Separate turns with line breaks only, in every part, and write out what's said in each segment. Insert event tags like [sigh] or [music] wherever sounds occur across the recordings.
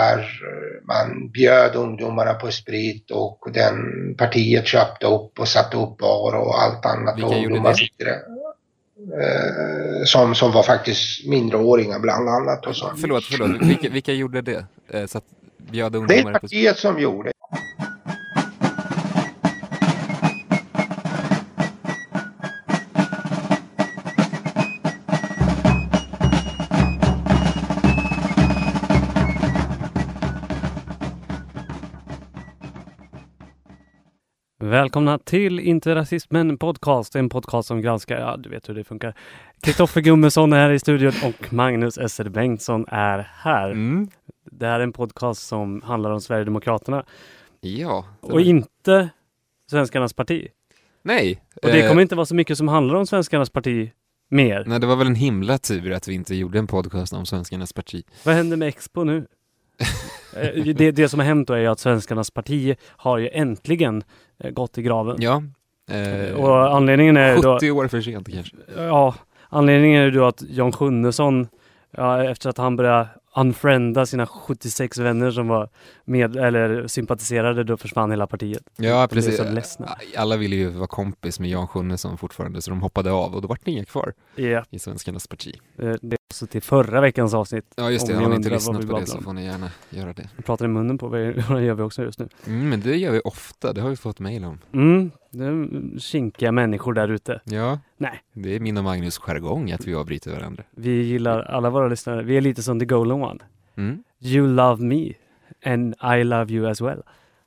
där eh, man bjöd ungdomarna på sprit och den partiet köpte upp och satte upp bar och allt annat.
Vilka
och
gjorde det?
Eh, som, som var faktiskt mindreåringar bland annat och så.
Förlåt, förlåt. Vilka, vilka gjorde det? Eh, så att bjöd
Det är
ungdomar på...
partiet som gjorde.
Välkomna till Inte rasismen podcast, en podcast som granskar, ja du vet hur det funkar. Kristoffer Gummesson är här i studion och Magnus Esser Bengtsson är här.
Mm.
Det här är en podcast som handlar om Sverigedemokraterna
Ja.
och inte Svenskarnas parti.
Nej.
Och det
eh,
kommer inte vara så mycket som handlar om Svenskarnas parti mer.
Nej, det var väl en himla tur att vi inte gjorde en podcast om Svenskarnas parti.
Vad händer med Expo nu? [laughs] Eh, det, det som har hänt då är ju att Svenskarnas parti har ju äntligen eh, gått i graven.
Ja. Eh,
Och anledningen är då...
70 år för sent kanske.
Ja, anledningen är då att Jan Sjunnesson, ja, efter att han började unfrienda sina 76 vänner som var med eller sympatiserade, då försvann hela partiet.
Ja,
De
precis. Alla ville ju vara kompis med Jan Sjunnesson fortfarande, så de hoppade av och då vart det inga kvar
Ja,
i Svenskarnas parti.
eh, det är också till förra veckans avsnitt.
Ja, just det.
Om
Har ni inte lyssnat
vi
på det så får ni gärna göra det.
Jag pratar i munnen på vad [laughs] det gör vi också just nu.
Mm, men det gör vi ofta, det har vi fått mejl om.
Mm, det är kinkiga människor där ute.
Ja,
Nej,
det är min och Magnus jargong att vi avbryter varandra.
vi gillar alla våra lyssnare. Vi är lite som the golden one.
Mm.
You love me and I love you as well.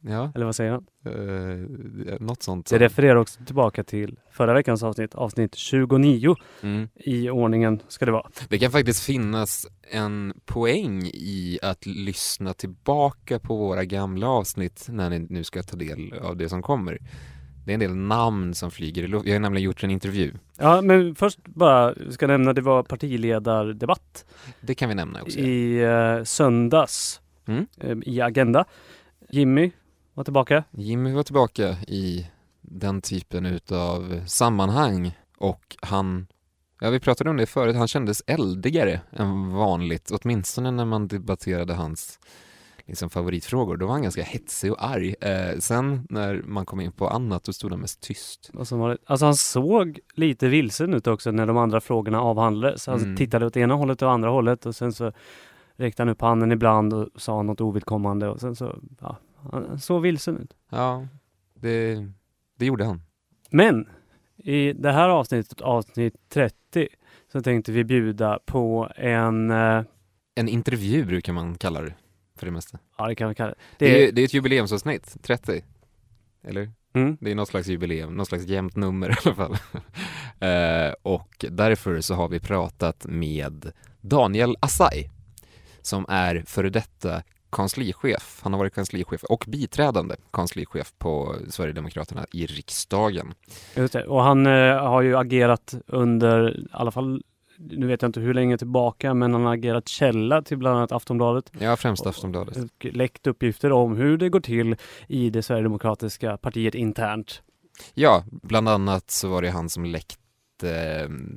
Ja,
Eller vad säger han?
eh, något sånt.
Det refererar också tillbaka till förra veckans avsnitt, avsnitt 29
Mm.
i ordningen ska det vara.
Det kan faktiskt finnas en poäng i att lyssna tillbaka på våra gamla avsnitt när ni nu ska ta del av det som kommer. Det är en del namn som flyger i luften. Jag har nämligen gjort en intervju.
Ja, men först bara ska nämna det var partiledardebatt
Det kan vi nämna också.
i eh, söndags
Mm.
eh, i Agenda. Jimmy var tillbaka.
Jimmy var tillbaka i den typen utav sammanhang och han, ja vi pratade om det förut, han kändes eldigare än vanligt, åtminstone när man debatterade hans liksom, favoritfrågor. Då var han ganska hetsig och arg. Eh, sen när man kom in på annat, då stod han mest tyst.
Och som var, alltså han såg lite vilsen ut också när de andra frågorna avhandlades. Han
Mm.
tittade åt ena hållet och andra hållet och sen så räckte han upp handen ibland och sa något ovidkommande och sen så, ja, han såg vilsen ut.
Ja, det, det gjorde han.
Men i det här avsnittet, avsnitt 30, så tänkte vi bjuda på en, eh,
En intervju brukar man kalla det, för det mesta.
ja det kan vi kalla det.
Det är,
Det är,
det är ett jubileumsavsnitt, 30. Eller?
mm,
Det är något slags jubileum, något slags jämnt nummer [laughs] i alla fall. eh, och därför så har vi pratat med Daniel Assay som är före detta kanslichef. Han har varit kanslichef och biträdande kanslichef på Sverigedemokraterna i riksdagen.
just det. Och han eh, har ju agerat under, i alla fall, nu vet jag inte hur länge tillbaka, men han har agerat källa till bland annat Aftonbladet
Ja, främst Aftonbladet.
och läckt uppgifter om hur det går till i det Sverigedemokratiska partiet internt.
Ja, bland annat så var det han som läckte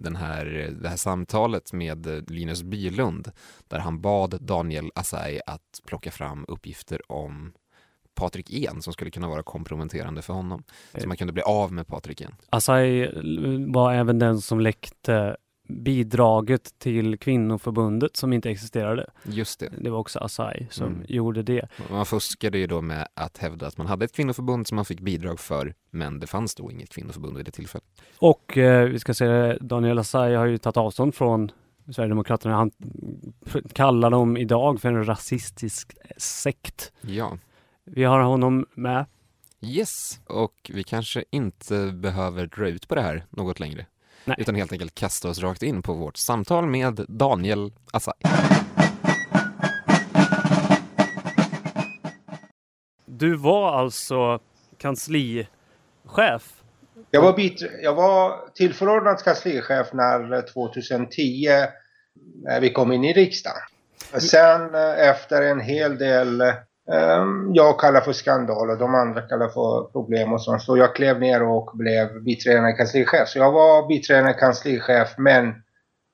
den här, det här samtalet med Linus Bylund där han bad Daniel Assay att plocka fram uppgifter om Patrik En som skulle kunna vara komprometterande för honom. Så man kunde bli av med Patrik En.
Asai eh, var även den som läckte bidraget till kvinnoförbundet som inte existerade.
Just det.
Det var också Asai som
Mm.
gjorde det.
Man fuskade ju då med att hävda att man hade ett kvinnoförbund som man fick bidrag för, men det fanns då inget kvinnoförbund vid det tillfället.
Och eh, vi ska säga Daniel Asai har ju tagit avstånd från Sverigedemokraterna. Han kallar dem idag för en rasistisk sekt.
Ja.
Vi har honom med.
Yes, och vi kanske inte behöver dra ut på det här något längre.
Nej.
Utan helt enkelt kasta oss rakt in på vårt samtal med Daniel Assay.
Du var alltså kanslichef.
Jag var, bit, jag var tillförordnad kanslichef när 2010 när vi kom in i riksdagen. Sen eh, efter en hel del, Ehm, jag kallar för skandal och de andra kallar för problem och sånt. Så jag klev ner och blev biträdande kanslichef. Så jag var biträdande kanslichef men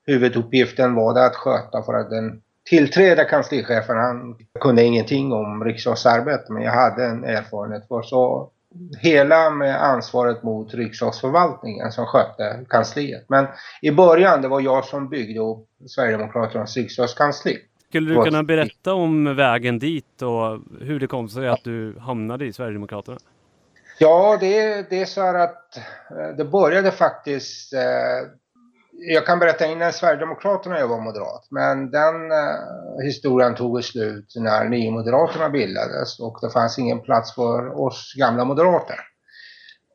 huvuduppgiften var det att sköta för att den tillträdda kanslichefen, han kunde ingenting om riksdagsarbete men jag hade en erfarenhet för så hela med ansvaret mot riksdagsförvaltningen som skötte kansliet. Men i början det var jag som byggde upp Sverigedemokraternas riksdagskansli.
Skulle du kunna berätta om vägen dit och hur det kom sig att du hamnade i Sverigedemokraterna?
Ja, det, det är så här att eh, det började faktiskt eh, jag kan berätta innan Sverigedemokraterna jag var moderat, men den eh, historien tog slut när Nymoderaterna bildades och det fanns ingen plats för oss gamla moderater.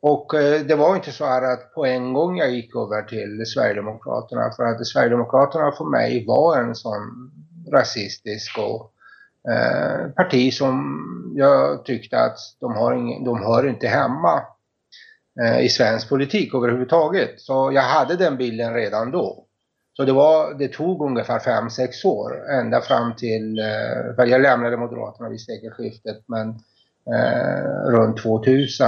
Och eh, det var inte så här att på en gång jag gick över till Sverigedemokraterna för att Sverigedemokraterna för mig var en sån rasistisk och eh, parti som jag tyckte att de, har ingen, de hör inte hemma eh, i svensk politik överhuvudtaget. Så jag hade den bilden redan då. Så det, var, det tog ungefär 5-6 år, ända fram till, eh, för jag lämnade Moderaterna vid sekelskiftet, men eh, runt 2000.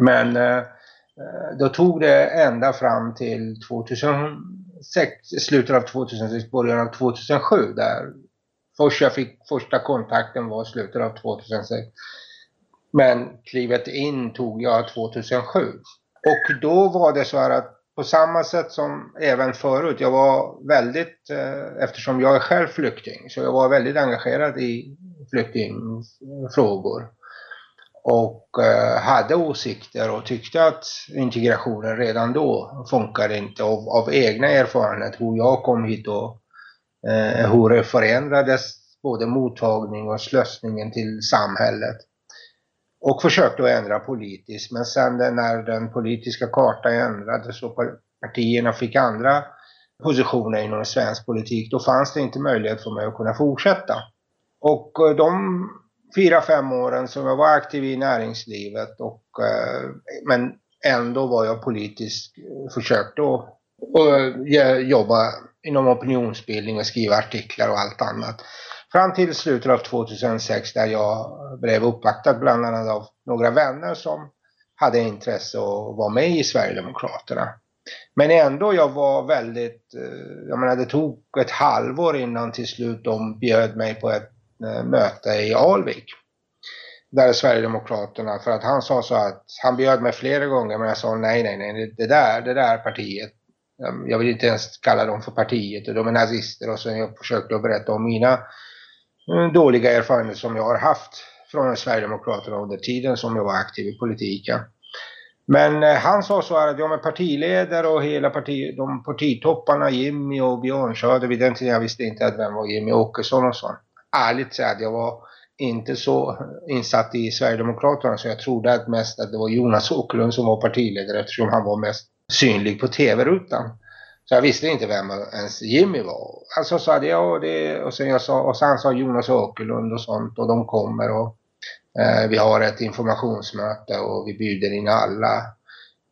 Men eh, eh, då tog det ända fram till 2006, slutet av 2006, början av 2007 där först jag fick första kontakten var slutet av 2006. Men klivet in tog jag 2007. Och då var det så här att på samma sätt som även förut, jag var väldigt, eh, eftersom jag är själv flykting, så jag var väldigt engagerad i flyktingfrågor. Och eh, hade åsikter och tyckte att integrationen redan då funkade inte av, av egna erfarenheter, hur jag kom hit och eh, hur det förändrades både mottagning och slösningen till samhället och försökte att ändra politiskt. Men sen när den politiska kartan ändrades och partierna fick andra positioner inom svensk politik, då fanns det inte möjlighet för mig att kunna fortsätta. Och eh, de fyra, fem åren som jag var aktiv i näringslivet och eh, men ändå var jag politisk, eh, försökte eh, att jobba inom opinionsbildning och skriva artiklar och allt annat. Fram till slutet av 2006 där jag blev uppvaktad bland annat av några vänner som hade intresse att vara med i Sverigedemokraterna. Men ändå, jag var väldigt, eh, jag menar det tog ett halvår innan till slut de bjöd mig på ett Eh, möte i Alvik. Där Sverigedemokraterna, för att han sa så att, han bjöd mig flera gånger men jag sa nej, nej, nej, det där, det där partiet, eh, jag vill inte ens kalla dem för partiet, och de är nazister och sen jag försökte att berätta om mina mm, dåliga erfarenheter som jag har haft från Sverigedemokraterna under tiden som jag var aktiv i politiken. Men eh, han sa så här att jag med partiledare och hela parti, de partitopparna Jimmy och Björn Söder vid den tiden jag visste inte att vem var Jimmy Åkesson och så. Ärligt säga att jag var inte så insatt i Sverigedemokraterna så jag trodde att mest att det var Jonas Åkerlund som var partiledare eftersom han var mest synlig på tv-rutan. Så jag visste inte vem ens Jimmy var. Alltså sa det, ja det, och sen, jag sa, och sen sa Jonas Åkerlund och sånt och de kommer och eh, vi har ett informationsmöte och vi bjuder in alla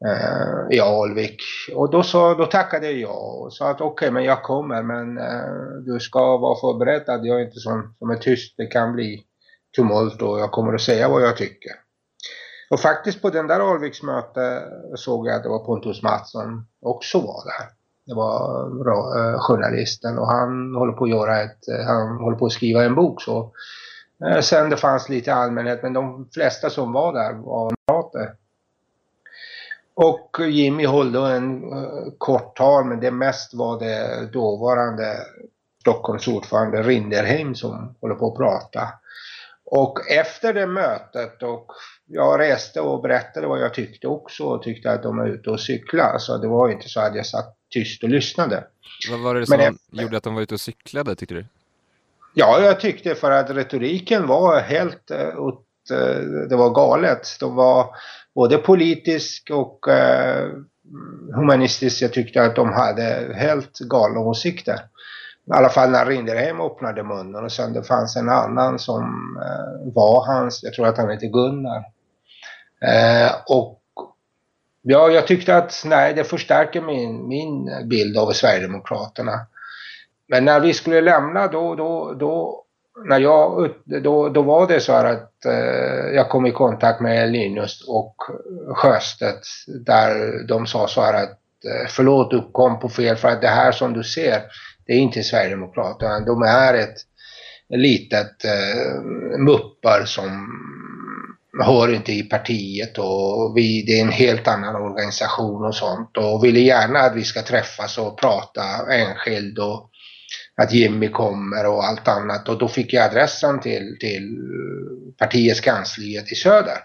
eh, i Alvik. Och då, så, då tackade jag och sa att okej okay, men jag kommer men eh, du ska vara förberedd att jag är inte som, som är tyst, det kan bli tumult och jag kommer att säga vad jag tycker. Och faktiskt på den där Alviksmötet såg jag att det var Pontus Mattsson också var där. Det var eh, journalisten och han håller på att göra ett, eh, han håller på att skriva en bok så. Eh, sen det fanns lite allmänhet men de flesta som var där var moderater. Och Jimmy höll då en uh, kort tal men det mest var det dåvarande Stockholms ordförande Rinderheim som håller på att prata. Och efter det mötet och jag reste och berättade vad jag tyckte också och tyckte att de var ute och cykla. Så det var inte så att jag satt tyst och lyssnade.
Vad var det som Men, gjorde att de var ute och cyklade tyckte du?
Ja, jag tyckte för att retoriken var helt uh, det var galet. De var både politisk och eh, humanistisk. Jag tyckte att de hade helt galna åsikter. I alla fall när Rinderheim öppnade munnen och sen det fanns en annan som eh, var hans, jag tror att han heter Gunnar. Eh, och Ja, jag tyckte att nej, det förstärker min, min bild av Sverigedemokraterna. Men när vi skulle lämna då, då, då, när jag, då, då var det så här att eh, jag kom i kontakt med Linus och Sjöstedt där de sa så här att eh, förlåt du kom på fel för att det här som du ser Det är inte Sverigedemokraterna. De är ett litet eh, muppar som hör inte i partiet och vi, det är en helt annan organisation och sånt och ville gärna att vi ska träffas och prata enskild och att Jimmy kommer och allt annat och då fick jag adressen till, till partiets kansliet i söder.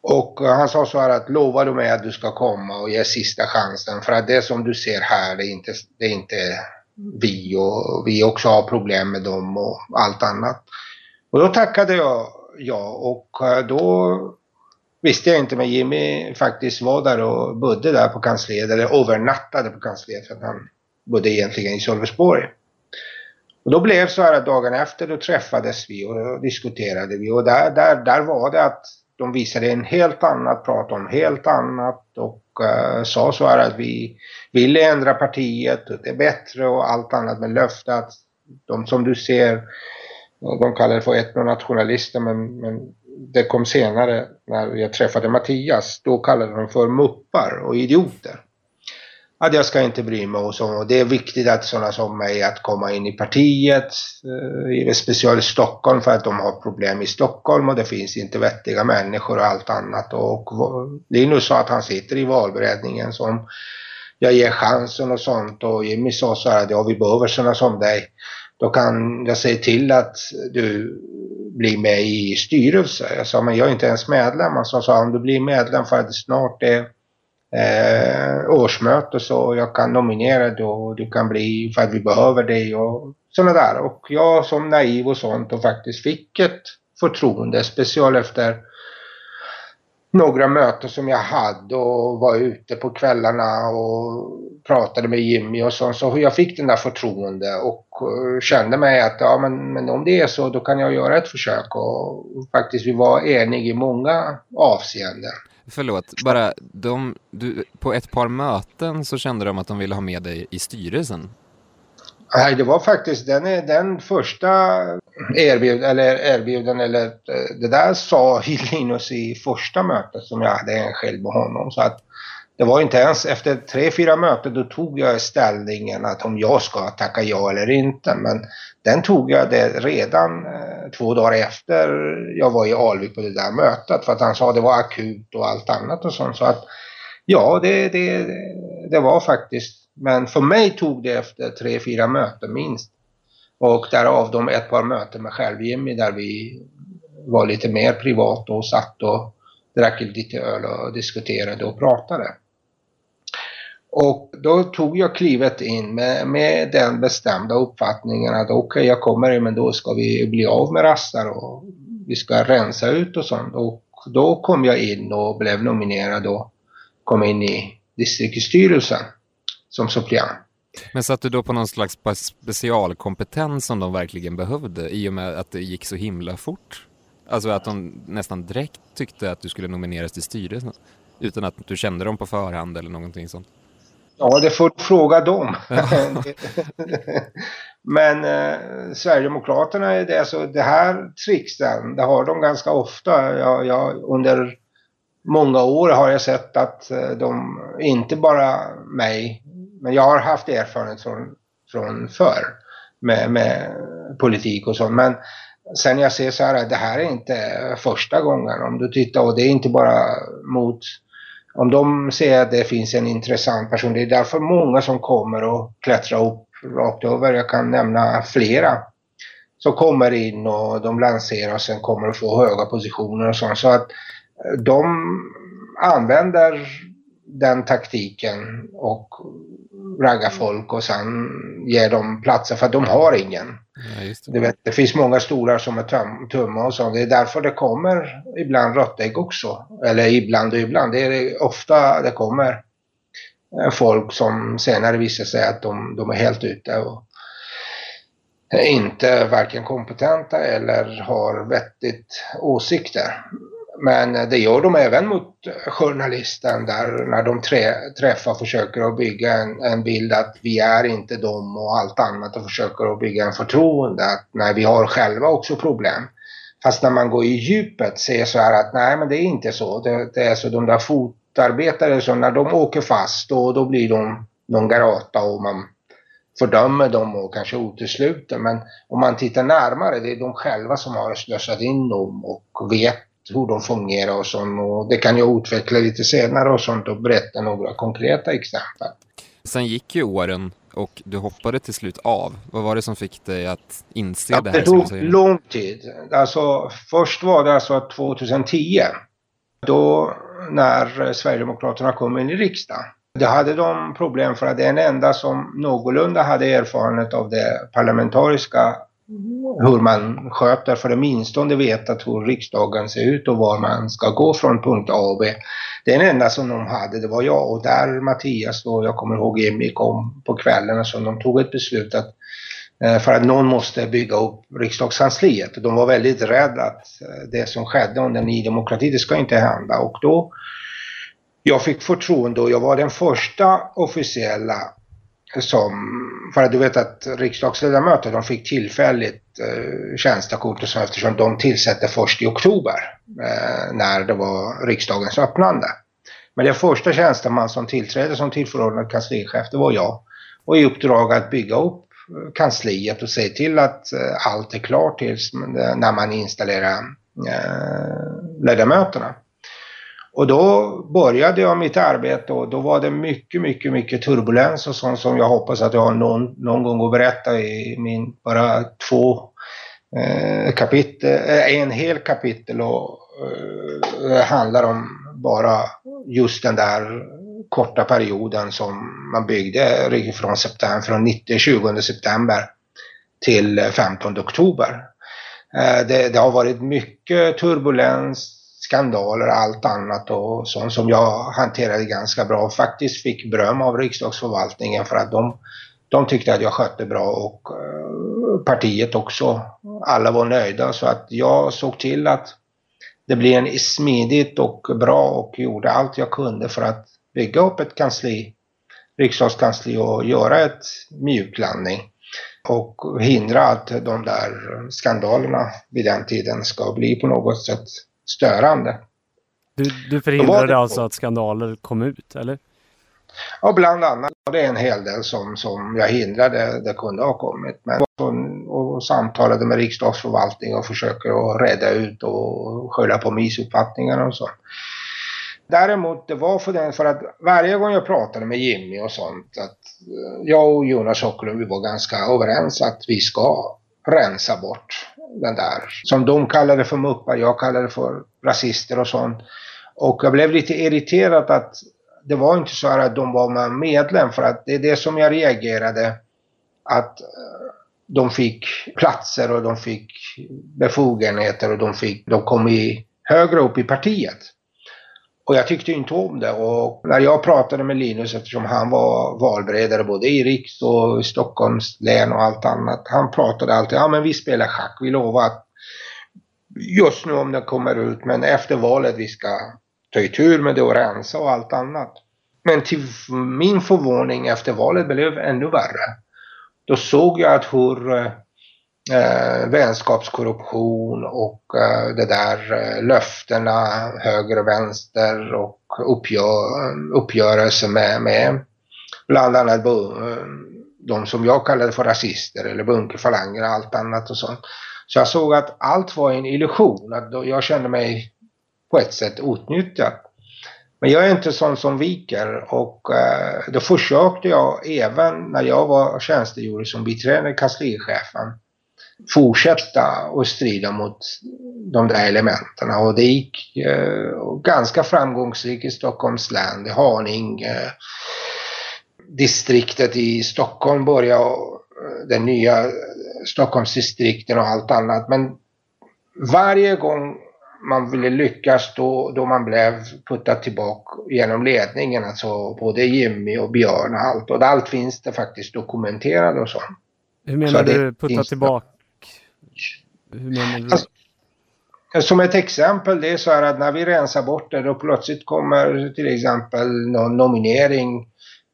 Och han sa så här att lovar du mig att du ska komma och ge sista chansen för att det som du ser här det är inte, det är inte vi och vi också har problem med dem och allt annat. Och då tackade jag ja och eh, då visste jag inte men Jimmy faktiskt var där och bodde där på kansliet eller övernattade på kansliet för att han bodde egentligen i Sölvesborg. Och då blev så här att dagen efter då träffades vi och diskuterade vi. Och där, där, där var det att de visade en helt annat, pratade om helt annat och uh, sa så här att vi ville ändra partiet, och det är bättre och allt annat. Med löfte att de som du ser, de kallar det för etnonationalister men, men det kom senare när jag träffade Mattias, då kallade de för muppar och idioter att jag ska inte bry mig och så. Det är viktigt att sådana som mig att komma in i partiet, eh, speciellt i Stockholm för att de har problem i Stockholm och det finns inte vettiga människor och allt annat. Och Linus sa att han sitter i valberedningen som jag ger chansen och sånt och Jimmy sa så här att ja, vi behöver sådana som dig. Då kan jag säga till att du blir med i styrelsen. Jag sa men jag är inte ens medlem. Han sa om du blir medlem för att det snart är eh, årsmöte så jag kan nominera dig och du kan bli för att vi behöver dig och sådana där. Och jag som naiv och sånt och faktiskt fick ett förtroende, speciellt efter några möten som jag hade och var ute på kvällarna och pratade med Jimmy och sånt. Så jag fick den där förtroende och eh, kände mig att ja men, men om det är så då kan jag göra ett försök och faktiskt vi var eniga i många avseenden.
Förlåt, bara de, du, på ett par möten så kände de att de ville ha med dig i styrelsen.
Nej, det var faktiskt den, den första erbjud, eller erbjuden, eller eh, det där sa [laughs] Linus i första mötet som jag hade själv med honom. Så att det var inte ens efter tre, fyra möten då tog jag ställningen att om jag ska tacka ja eller inte. Men den tog jag det redan eh, två dagar efter jag var i Alvik på det där mötet. För att han sa att det var akut och allt annat och sånt. Så att ja, det, det, det var faktiskt. Men för mig tog det efter tre, fyra möten minst. Och därav de ett par möten med själv Jimmy där vi var lite mer privat och satt och drack lite öl och diskuterade och pratade. Och då tog jag klivet in med, med den bestämda uppfattningen att okej, okay, jag kommer men då ska vi bli av med rastar och vi ska rensa ut och sånt. Och då kom jag in och blev nominerad och kom in i distriktsstyrelsen som suppleant.
Men satt du då på någon slags specialkompetens som de verkligen behövde i och med att det gick så himla fort? Alltså att de nästan direkt tyckte att du skulle nomineras till styrelsen utan att du kände dem på förhand eller någonting sånt?
Ja, det får fråga dem. [laughs] Men eh, Sverigedemokraterna, det, alltså, det här tricksen, det har de ganska ofta. Jag, jag, under många år har jag sett att eh, de, inte bara mig, men jag har haft erfarenhet från, från förr med, med politik och så. Men sen jag ser så här, det här är inte första gången. Om du tittar, och det är inte bara mot om de ser att det finns en intressant person, det är därför många som kommer och klättrar upp rakt över. Jag kan nämna flera som kommer in och de lanserar och sen kommer att få höga positioner och sånt. Så att eh, de använder den taktiken och raggar folk och sen ger dem platser för att de har ingen. Ja, det. Du vet, det finns många stolar som är tum tumma och så. Det är därför det kommer ibland råttägg också. Eller ibland och ibland. Det är ofta det kommer eh, folk som senare visar sig att de, de är helt ute och inte varken kompetenta eller har vettigt åsikter. Men eh, det gör de även mot journalisten där när de trä, träffar och försöker att bygga en, en, bild att vi är inte dem och allt annat och försöker att bygga en förtroende att nej, vi har själva också problem. Fast när man går i djupet ser så här att nej, men det är inte så. Det, det är så de där fotarbetare som när de åker fast då, då blir de någon garata och man fördömer dem och kanske utesluter. Men om man tittar närmare, det är de själva som har slösat in dem och vet hur de fungerar och sånt. Och det kan jag utveckla lite senare och sånt och berätta några konkreta exempel.
Sen gick ju åren och du hoppade till slut av. Vad var det som fick dig att inse
ja,
det här?
Det tog lång tid. Alltså, först var det alltså 2010. Då när Sverigedemokraterna kom in i riksdagen. Det hade de problem för att den enda som någorlunda hade erfarenhet av det parlamentariska hur man sköter för det åtminstone vetat hur riksdagen ser ut och var man ska gå från punkt A och B. Den enda som de hade det var jag och där Mattias och jag kommer ihåg Emmy kom på kvällen och så de tog ett beslut att eh, för att någon måste bygga upp riksdagskansliet. De var väldigt rädda att eh, det som skedde under Ny Demokrati, det ska inte hända. Och då jag fick förtroende och jag var den första officiella som, för att du vet att riksdagsledamöter de fick tillfälligt eh, tjänstekort och så eftersom de tillsatte först i oktober eh, när det var riksdagens öppnande. Men den första tjänsteman som tillträdde som tillförordnad kanslichef det var jag och i uppdrag att bygga upp eh, kansliet och se till att eh, allt är klart tills eh, när man installerar eh, ledamöterna. Och då började jag mitt arbete och då var det mycket, mycket, mycket turbulens och sånt som jag hoppas att jag har någon, någon gång att berätta i min bara två eh, kapitel, eh, en hel kapitel och eh, handlar om bara just den där korta perioden som man byggde från, september, från 90, 20 september till 15 oktober. Eh, det, det har varit mycket turbulens, skandaler och allt annat och sånt som jag hanterade ganska bra och faktiskt fick beröm av riksdagsförvaltningen för att de, de tyckte att jag skötte bra och eh, partiet också. Alla var nöjda så att jag såg till att det blev en smidigt och bra och gjorde allt jag kunde för att bygga upp ett kansli, riksdagskansli och göra ett mjuklandning och hindra att de där skandalerna vid den tiden ska bli på något sätt störande.
Du, du förhindrade alltså att skandaler kom ut, eller?
Ja, bland annat. Det är en hel del som, som jag hindrade det kunde ha kommit. Men och samtalade med riksdagsförvaltningen och försöker att reda ut och skylla på missuppfattningar och så. Däremot det var för den för att varje gång jag pratade med Jimmy och sånt att eh, jag och Jonas Åkerlund vi var ganska överens att vi ska rensa bort den där. Som de kallade för muppar, jag kallade för rasister och sånt. Och jag blev lite irriterad att det var inte så här att de var medlem för att det är det som jag reagerade att eh, de fick platser och de fick befogenheter och de, fick, de kom i högre upp i partiet. Och jag tyckte inte om det och när jag pratade med Linus eftersom han var valberedare både i Riks och i Stockholms län och allt annat. Han pratade alltid, ja men vi spelar schack, vi lovar att just nu om det kommer ut men efter valet vi ska ta tur med det och rensa och allt annat. Men till min förvåning efter valet blev det ännu värre. Då såg jag att hur eh, eh, vänskapskorruption och eh, det där eh, löftena höger och vänster och uppgör, uppgörelser med, med bland annat de som jag kallade för rasister eller bunkerfalanger och allt annat och sånt. Så jag såg att allt var en illusion, att jag kände mig på ett sätt utnyttjad. Men jag är inte sån som viker och eh, då försökte jag även när jag var tjänstegjord som biträdande kanslichefen fortsätta och strida mot de där elementen. Och det gick eh, ganska framgångsrikt i Stockholms län. I Haninge, eh, distriktet i Stockholm började, eh, den nya Stockholmsdistrikten och allt annat. Men varje gång man ville lyckas då, då man blev puttad tillbaka genom ledningen, alltså både Jimmy och Björn och allt. Och allt finns det faktiskt dokumenterat och så.
Hur menar så du putta tillbaka? Hur menar du? Alltså,
som ett exempel, det är så här att när vi rensar bort det, då plötsligt kommer till exempel någon nominering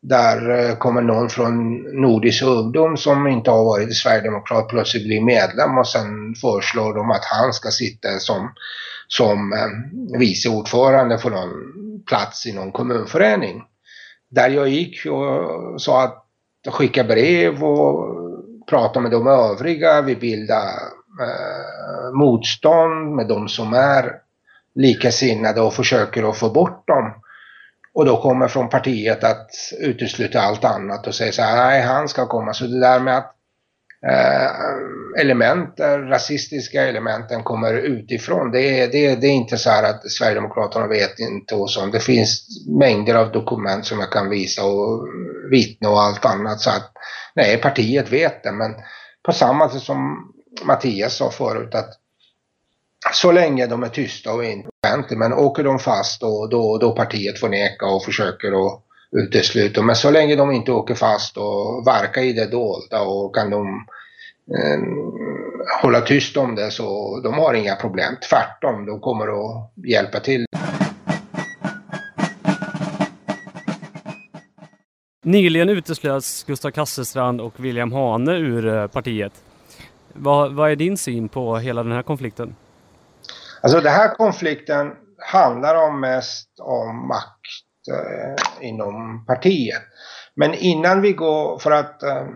där eh, kommer någon från Nordisk ungdom som inte har varit i Sverigedemokrat plötsligt blir medlem och sen föreslår de att han ska sitta som, som eh, vice ordförande för någon plats i någon kommunförening. Där jag gick och sa att skicka brev och prata med de övriga. Vi bildar eh, motstånd med de som är likasinnade och försöker att få bort dem. Och då kommer från partiet att utesluta allt annat och säga så här, nej han ska komma. Så det där med att eh, element, rasistiska elementen kommer utifrån. Det är, det, det är inte så här att Sverigedemokraterna vet inte och sånt. Det finns mängder av dokument som jag kan visa och vittna och allt annat. Så att nej, partiet vet det. Men på samma sätt som Mattias sa förut att så länge de är tysta och inte offentliga, men åker de fast och då, då partiet får neka och försöker att utesluta. Men så länge de inte åker fast och verkar i det dolda och kan de eh, hålla tyst om det så de har inga problem. Tvärtom, de kommer att hjälpa till.
Nyligen uteslöts Gustav Kasselstrand och William Hane ur eh, partiet. Vad, vad är din syn på hela den här konflikten?
Alltså den här konflikten handlar om mest om makt eh, inom partiet. Men innan vi går, för att eh,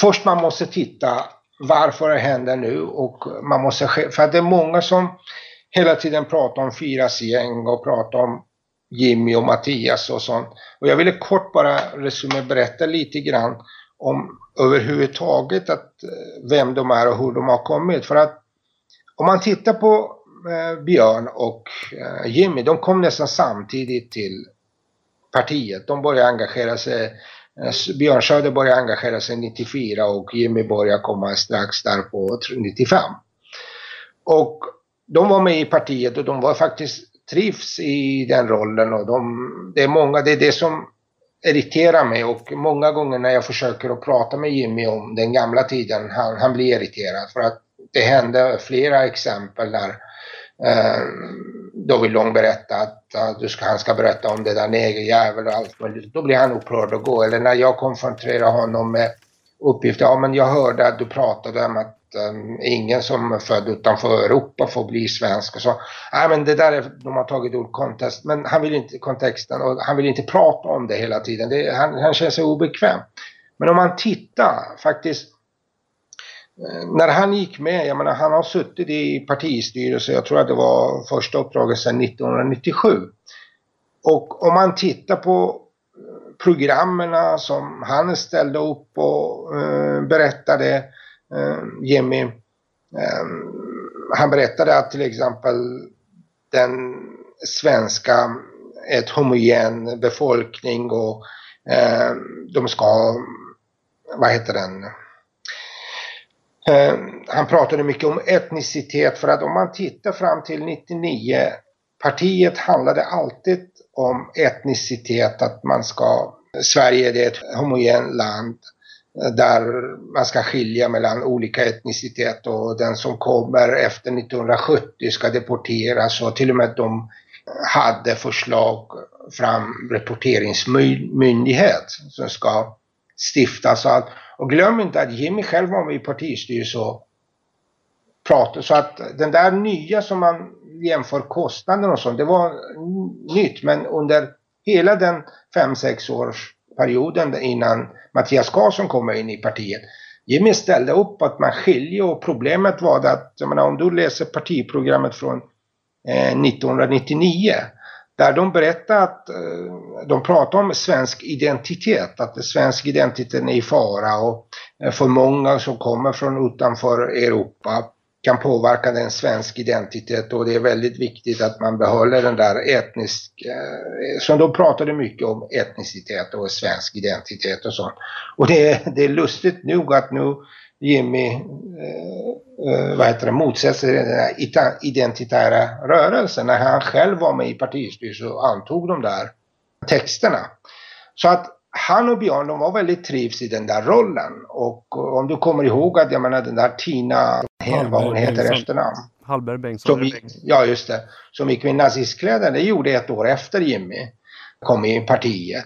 först man måste titta varför det händer nu och man måste, för att det är många som hela tiden pratar om Firas gäng och pratar om Jimmy och Mattias och sånt. Och jag ville kort bara resumé berätta lite grann om överhuvudtaget att, eh, vem de är och hur de har kommit. För att om man tittar på eh, Björn och eh, Jimmy, de kom nästan samtidigt till partiet. De började engagera sig, eh, Björn Söder började engagera sig 94 och Jimmy började komma strax där på 95. Och de var med i partiet och de var faktiskt trivs i den rollen och de, det är många, det är det som irriterar mig och många gånger när jag försöker att prata med Jimmy om den gamla tiden, han, han blir irriterad för att det hände flera exempel där eh, då vill de berätta att, att du ska, han ska berätta om det där negerjävel och allt möjligt. Då blir han upprörd och går. Eller när jag konfronterar honom med uppgifter. Ja men jag hörde att du pratade om att um, ingen som är född utanför Europa får bli svensk. Och så. Nej men det där är, de har tagit ur kontext. Men han vill inte kontexten och han vill inte prata om det hela tiden. Det, han, han känner sig obekväm. Men om man tittar faktiskt eh, när han gick med, jag menar han har suttit i partistyrelse, jag tror att det var första uppdraget sedan 1997. Och om man tittar på eh, programmen som han ställde upp och eh, berättade, Ehm, Jimmy, ehm, han berättade att till exempel den svenska ett homogen befolkning och eh, de ska, vad heter den, Eh, han pratade mycket om etnicitet för att om man tittar fram till 99 partiet handlade alltid om etnicitet att man ska Sverige är ett homogent land. eh, där man ska skilja mellan olika etnicitet och den som kommer efter 1970 ska deporteras och till och med de hade förslag fram rapporteringsmyndighet som ska stiftas. Och glöm inte att Jimmy själv var med i partistyrelsen och pratade. Så att den där nya som man jämför kostnaden och sånt, det var nytt. Men under hela den 5-6 års perioden innan Mattias Karlsson kommer in i partiet. Jimmy ställde upp att man skiljer och problemet var att, jag menar, om du läser partiprogrammet från eh, 1999 där de berättar att eh, de pratar om svensk identitet, att svensk identitet är i fara och eh, för många som kommer från utanför Europa kan påverka den svenska identitet och det är väldigt viktigt att man behåller den där etnisk, eh, som de pratade mycket om etnicitet och svensk identitet och sånt. Och det, det är lustigt nog att nu Jimmy eh, eh vad heter det, motsätter sig den här identitära rörelsen när han själv var med i partistyrelsen och antog de där texterna. Så att han och Björn de var väldigt trivs i den där rollen och om du kommer ihåg att jag menar den där Tina, vad hon heter efternamn.
Hallberg Bengtsson.
Som, ja just det, som gick med nazistkläder, det gjorde ett år efter Jimmy kom i partiet.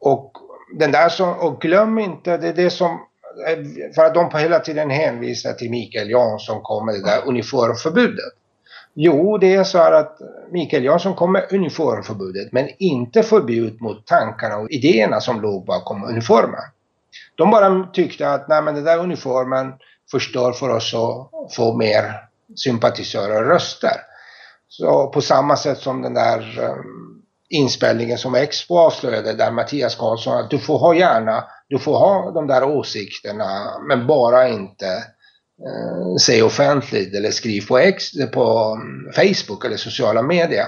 Och den där som, och glöm inte, det är det som för att de på hela tiden hänvisar till Mikael Jansson kom med det där uniformförbudet. Jo, det är så här att Mikael Jansson kom med uniformförbudet men inte förbud mot tankarna och idéerna som låg bakom uniformen. De bara tyckte att nej, men den där uniformen förstör för oss att få mer sympatisörer och röster. Så på samma sätt som den där um, inspelningen som Expo avslöjade där Mattias Karlsson att du får ha gärna, du får ha de där åsikterna men bara inte eh, säg offentligt eller skriv på, ex, på mm, Facebook eller sociala medier.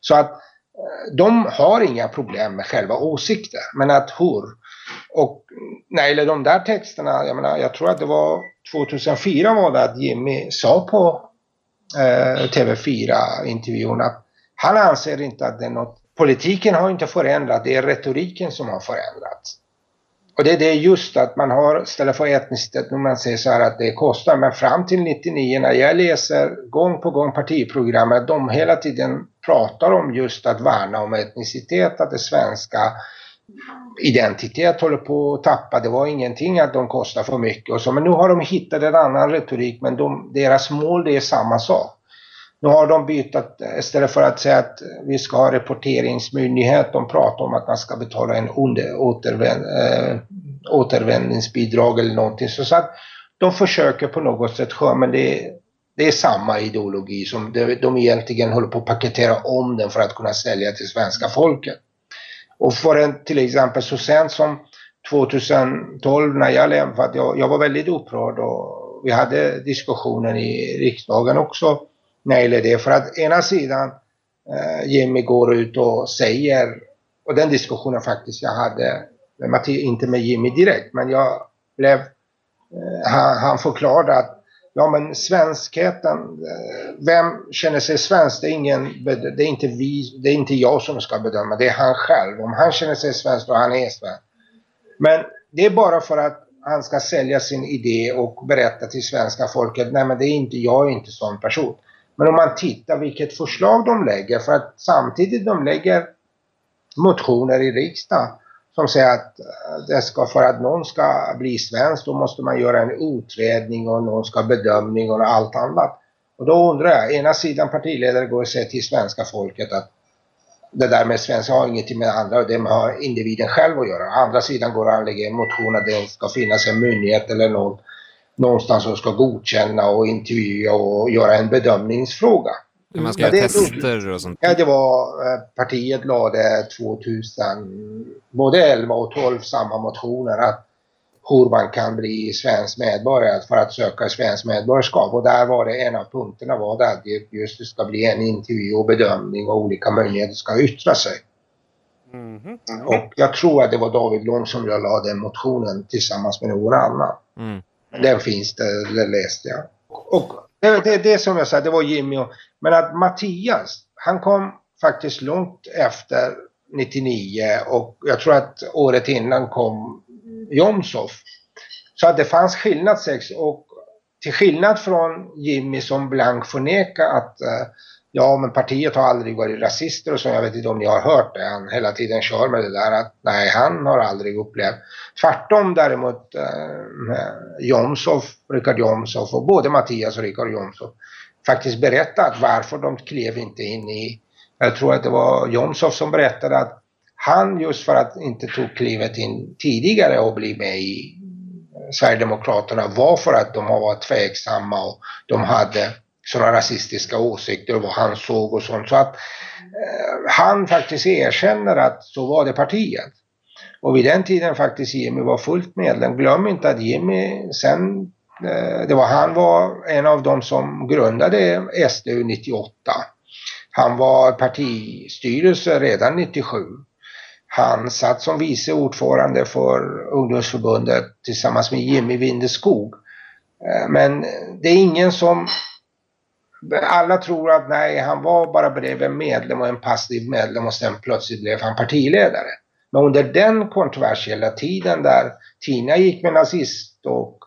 Så att eh, de har inga problem med själva åsikter men att hur och mm, när det gäller de där texterna, jag menar, jag tror att det var 2004 var det att Jimmy sa på eh, TV4-intervjun att han anser inte att det är något, politiken har inte förändrat, det är retoriken som har förändrats. Och det är det just att man har, istället för etnicitet, när man säger så här att det kostar, men fram till 99 när jag läser gång på gång partiprogrammet, de hela tiden pratar om just att värna om etnicitet, att det svenska identitet håller på att tappa. Det var ingenting att de kostar för mycket och så. Men nu har de hittat en annan retorik men de, deras mål det är samma sak. Nu har de bytt att istället för att säga att vi ska ha rapporteringsmyndighet, de pratar om att man ska betala en återvänd, äh, eh, återvändningsbidrag eller någonting. Så, så att de försöker på något sätt, men det, det är samma ideologi som de, de egentligen håller på att paketera om den för att kunna sälja till svenska folket. Och för en, till exempel så sent som 2012 när jag lämnade, jag, jag var väldigt upprörd och vi hade diskussionen i riksdagen också när det gäller det. För att ena sidan eh, Jimmy går ut och säger, och den diskussionen faktiskt jag hade, med inte med Jimmy direkt, men jag blev, eh, han, han förklarade att Ja men svenskheten, eh, vem känner sig svensk? Det är, ingen, det är, inte vi, det är inte jag som ska bedöma, det är han själv. Om han känner sig svensk då han är svensk. Men det är bara för att han ska sälja sin idé och berätta till svenska folket, nej men det är inte, jag är inte sån person. Men om man tittar vilket förslag de lägger, för att samtidigt de lägger motioner i riksdagen som säger att eh, det ska, för att någon ska bli svensk då måste man göra en utredning och någon ska bedömning och allt annat. Och då undrar jag, ena sidan partiledare går och säger till svenska folket att det där med svenska har ingenting med andra, det har individen själv att göra. Andra sidan går och lägger en motion att det ska finnas en myndighet eller någon någonstans som ska godkänna och intervjua och göra en bedömningsfråga.
Man ska göra tester och sånt?
Ja, det var eh, partiet lade 2000, både 11 och 12 samma motioner att hur man kan bli svensk medborgare för att söka svensk medborgarskap. Och där var det en av punkterna var det att just det ska bli en intervju och bedömning och olika möjligheter ska yttra sig. Mm -hmm. Och jag tror att det var David Lång som jag la den motionen tillsammans med någon annan. Mm. Den finns där, den läste jag. Och det, det, det som jag sa, det var Jimmy och, men att Mattias, han kom faktiskt långt efter 99 och jag tror att året innan kom Jomshof. Så att det fanns skillnad sex och till skillnad från Jimmy som blank förnekar att uh, ja men partiet har aldrig varit rasister och så, jag vet inte om ni har hört det, han hela tiden kör med det där att nej han har aldrig upplevt. Tvärtom däremot eh, Jomshof, Richard Jomshof och både Mattias och Richard Jomshof faktiskt berättat varför de klev inte in i, jag tror att det var Jomshof som berättade att han just för att inte tog klivet in tidigare och bli med i Sverigedemokraterna var för att de har varit tveksamma och de hade sådana rasistiska åsikter och vad han såg och sånt. Så att eh, han faktiskt erkänner att så var det partiet. Och vid den tiden faktiskt Jimmy var fullt medlem. Glöm inte att Jimmy sen Eh, det var, han var en av de som grundade SDU 98. Han var partistyrelse redan 97. Han satt som vice ordförande för ungdomsförbundet tillsammans med Jimmy Windeskog. Eh, men det är ingen som... Alla tror att nej, han var bara blev en medlem och en passiv medlem och sen plötsligt blev han partiledare. Men under den kontroversiella tiden där Tina gick med nazist och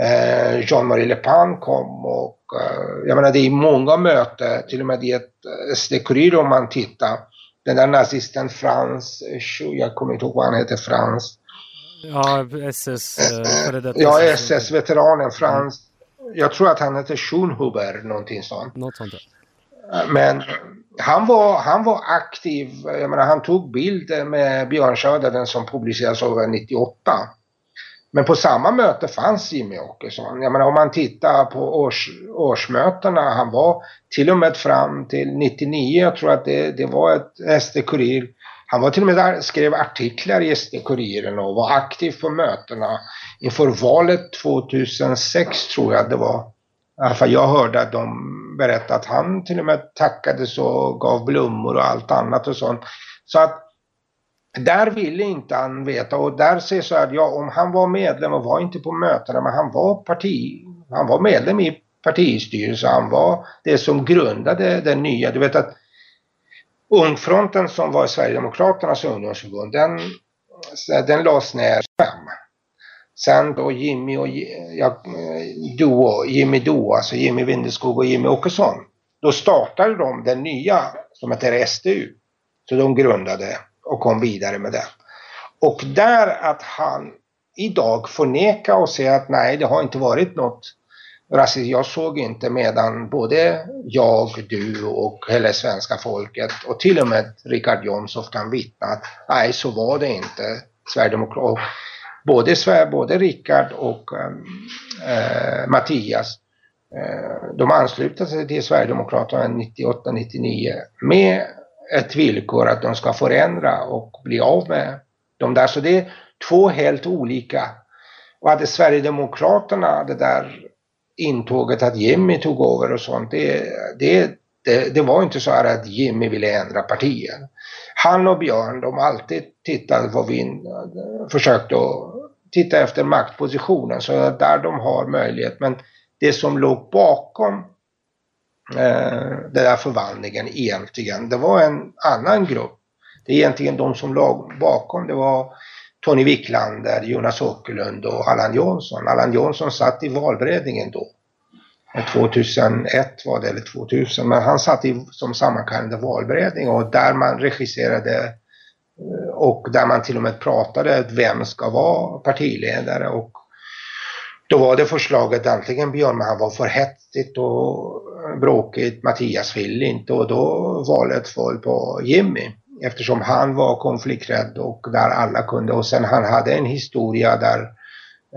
eh, Jean-Marie Le Pen kom och eh, jag menar det är många möten, till och med i ett SD-kurir om man tittar. Den där nazisten Frans, jag kommer inte ihåg vad han heter, Frans.
Ja, SS,
eh, Ja, SS-veteranen Frans. Jag tror att han heter Schonhuber, någonting sånt.
Något sånt
Men han var, han var aktiv, jag menar han tog bilder med Björn Söder, den som publicerades år 98. Men på samma möte fanns Jimmy Åkesson. Jag menar om man tittar på års, årsmötena, han var till och med fram till 99, jag tror att det, det var ett SD-kurir. Han var till och med där, skrev artiklar i SD-kuriren och var aktiv på mötena. Inför valet 2006 tror jag det var. I alla fall jag hörde att de berättade att han till och med tackades och gav blommor och allt annat och sånt. Så att där ville inte han veta och där säger så här, ja om han var medlem och var inte på mötena men han var parti, han var medlem i partistyrelsen, han var det som grundade den nya, du vet att Ungfronten som var Sverigedemokraternas ungdomsförbund, den, den lades ner fem. Sen då Jimmy och ja, Duo, Jimmy Duo, alltså Jimmy Windeskog och Jimmy Åkesson. Då startade de den nya som heter SDU. Så de grundade och kom vidare med det. Och där att han idag förnekar och säger att nej, det har inte varit något rasism. Jag såg inte medan både jag, du och hela svenska folket och till och med Richard Jomshof kan vittna att nej, så var det inte. Sverigedemokrat både, Sverige, både Rickard och äh, Mattias äh, de anslutade sig till Sverigedemokraterna 98-99 med ett villkor att de ska förändra och bli av med de där. Så det är två helt olika. Och hade Sverigedemokraterna det där intåget att Jimmy tog över och sånt, det, det, det, det var inte så här att Jimmy ville ändra partiet. Han och Björn, de alltid tittade på vind, försökte att titta efter maktpositionen så där de har möjlighet. Men det som låg bakom eh, den där förvandlingen egentligen, det var en annan grupp. Det är egentligen de som låg bakom, det var Tony Wiklander, Jonas Åkerlund och Allan Jonsson. Allan Jonsson satt i valberedningen då. 2001 var det, eller 2000, men han satt i, som sammankallande valberedning och där man regisserade eh, och där man till och med pratade vem ska vara partiledare och då var det förslaget antingen Björn, men han var för hetsigt och bråkigt, Mattias ville inte och då valet föll på Jimmy eftersom han var konflikträdd och där alla kunde och sen han hade en historia där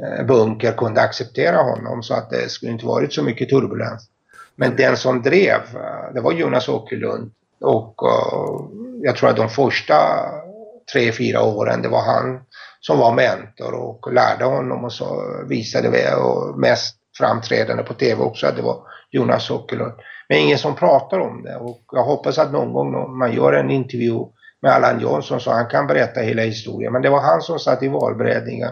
eh, Bunker kunde acceptera honom så att det skulle inte varit så mycket turbulens. Men den som drev, eh, det var Jonas Åkerlund och eh, jag tror att de första tre, fyra åren. Det var han som var mentor och lärde honom och så visade vi och mest framträdande på tv också att det var Jonas Åkerlund. Men ingen som pratar om det och jag hoppas att någon gång man gör en intervju med Allan Jonsson så han kan berätta hela historien. Men det var han som satt i valberedningen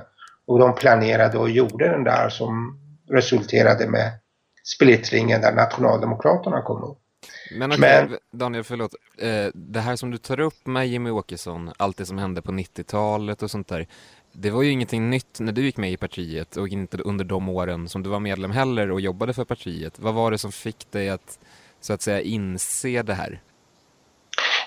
och de planerade och gjorde den där som resulterade med splittringen där Nationaldemokraterna kom upp.
Men, okej, Men Daniel, förlåt. Eh, det här som du tar upp med Jimmy Åkesson, allt det som hände på 90-talet och sånt där. Det var ju ingenting nytt när du gick med i partiet och inte under de åren som du var medlem heller och jobbade för partiet. Vad var det som fick dig att så att säga inse det här?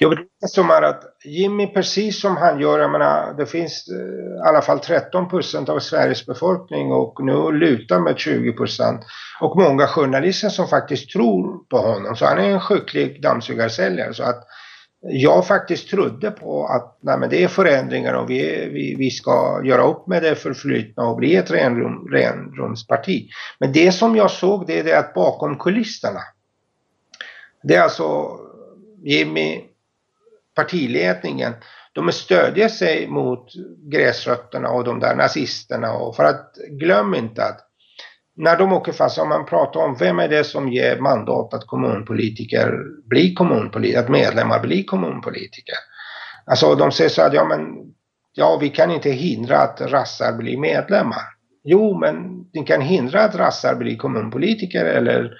Jo, det är som är att Jimmy, precis som han gör, jag menar, det finns eh, i alla fall 13 procent av Sveriges befolkning och nu lutar med 20 procent. Och många journalister som faktiskt tror på honom. Så han är en skicklig dammsugarsäljare. Så att jag faktiskt trodde på att nej, men det är förändringar och vi, vi, vi ska göra upp med det förflutna och bli ett renrum, renrumsparti. Men det som jag såg det är det att bakom kulisserna. Det är alltså Jimmy partiledningen, de stödjer sig mot gräsrötterna och de där nazisterna. Och för att glöm inte att när de åker fast, om man pratar om vem är det som ger mandat att kommunpolitiker blir kommunpolitiker, att medlemmar blir kommunpolitiker. Alltså de säger så att ja men, ja vi kan inte hindra att rassar blir medlemmar. Jo, men ni kan hindra att rassar blir kommunpolitiker eller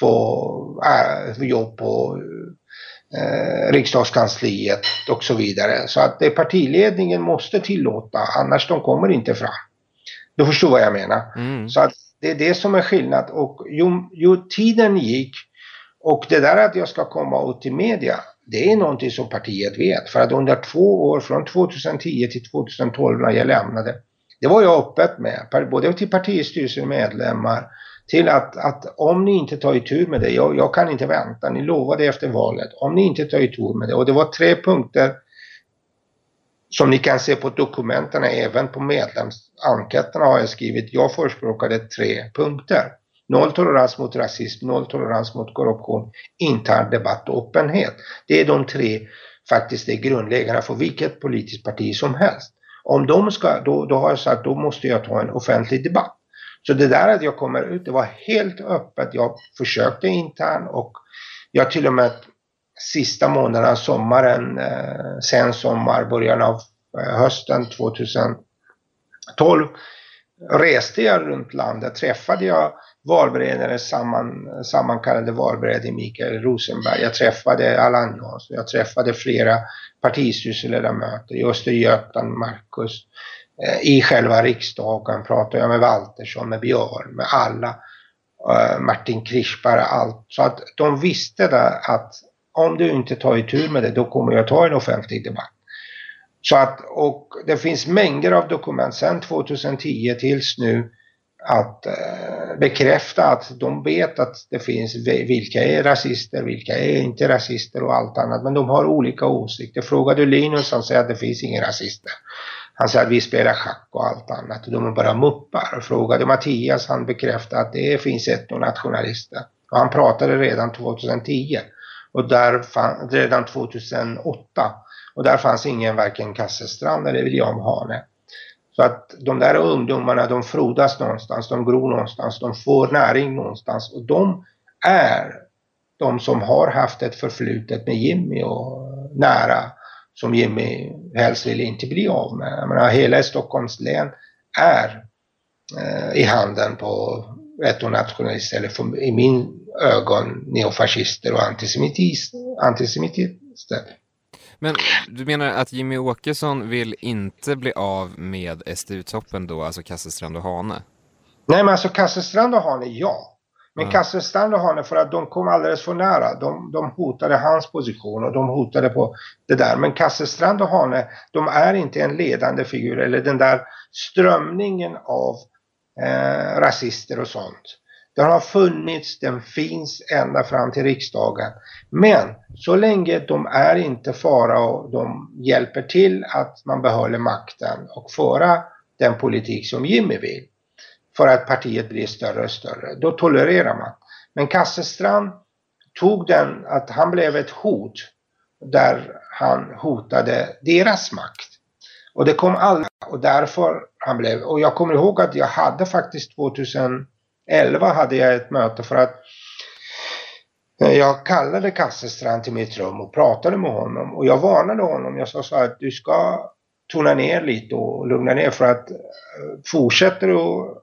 få äh, jobb på eh, riksdagskansliet och så vidare. Så att det partiledningen måste tillåta, annars de kommer inte fram. Du förstår vad jag menar. Mm. Så att det är det som är skillnad och ju, ju tiden gick och det där att jag ska komma ut i media, det är någonting som partiet vet. För att under två år, från 2010 till 2012 när jag lämnade, det var jag öppet med, både till partistyrelsen medlemmar, till att, att om ni inte tar itu med det, jag, jag kan inte vänta, ni lovade efter valet, om ni inte tar itu med det, och det var tre punkter som ni kan se på dokumenten, även på medlemsenkäterna har jag skrivit, jag förespråkade tre punkter. Nolltolerans mot rasism, nolltolerans mot korruption, intern debatt och öppenhet. Det är de tre faktiskt är grundläggande för vilket politiskt parti som helst. Om de ska, då, då har jag sagt, då måste jag ta en offentlig debatt. Så det där att jag kommer ut, det var helt öppet. Jag försökte intern och jag till och med sista månaderna, sommaren, eh, sen sommar, början av eh, hösten 2012 reste jag runt landet, träffade jag valberedare, samman, sammankallade valberedare Mikael Rosenberg. Jag träffade Allan Jansson, jag träffade flera partistyrelseledamöter i Östergötland, Marcus. Eh, I själva riksdagen pratade jag med Waltersson, med Björn, med alla. Eh, Martin Krischberg, allt. Så att de visste där att om du inte tar itu med det, då kommer jag ta en offentlig debatt. Så att, och det finns mängder av dokument sedan 2010 tills nu att eh, bekräfta att de vet att det finns vilka är rasister, vilka är inte rasister och allt annat. Men de har olika åsikter. Frågade Linus, han säger att det finns inga rasister. Han säger att vi spelar schack och allt annat de är bara muppar. Frågade Mattias, han bekräftade att det finns etnonationalister. Och han pratade redan 2010 och där fann, redan 2008 och där fanns ingen varken Kasselstrand eller William Hane. Så att de där ungdomarna de frodas någonstans, de gror någonstans, de får näring någonstans och de är de som har haft ett förflutet med Jimmy och nära som Jimmy helst vill inte bli av med. Jag menar, hela Stockholms län är eh, i handen på etnonationalister, eller för, i min ögon neofascister och antisemitister.
Men du menar att Jimmy Åkesson vill inte bli av med SDU-toppen då, alltså Kasselstrand och Hane?
Nej, men alltså Kasselstrand och Hane, ja. Men mm. Kasselstrand och Hane, för att de kom alldeles för nära. De, de hotade hans position och de hotade på det där. Men Kasselstrand och Hane, de är inte en ledande figur eller den där strömningen av eh, rasister och sånt. Den har funnits, den finns ända fram till riksdagen. Men så länge de är inte fara och de hjälper till att man behåller makten och föra den politik som Jimmy vill för att partiet blir större och större, då tolererar man. Men Kasselstrand tog den att han blev ett hot där han hotade deras makt. Och det kom alla och därför han blev, och jag kommer ihåg att jag hade faktiskt 2000 11 hade jag ett möte för att eh, jag kallade Kasselstrand till mitt rum och pratade med honom och jag varnade honom. Jag sa så här att du ska tona ner lite och lugna ner för att eh, fortsätter du att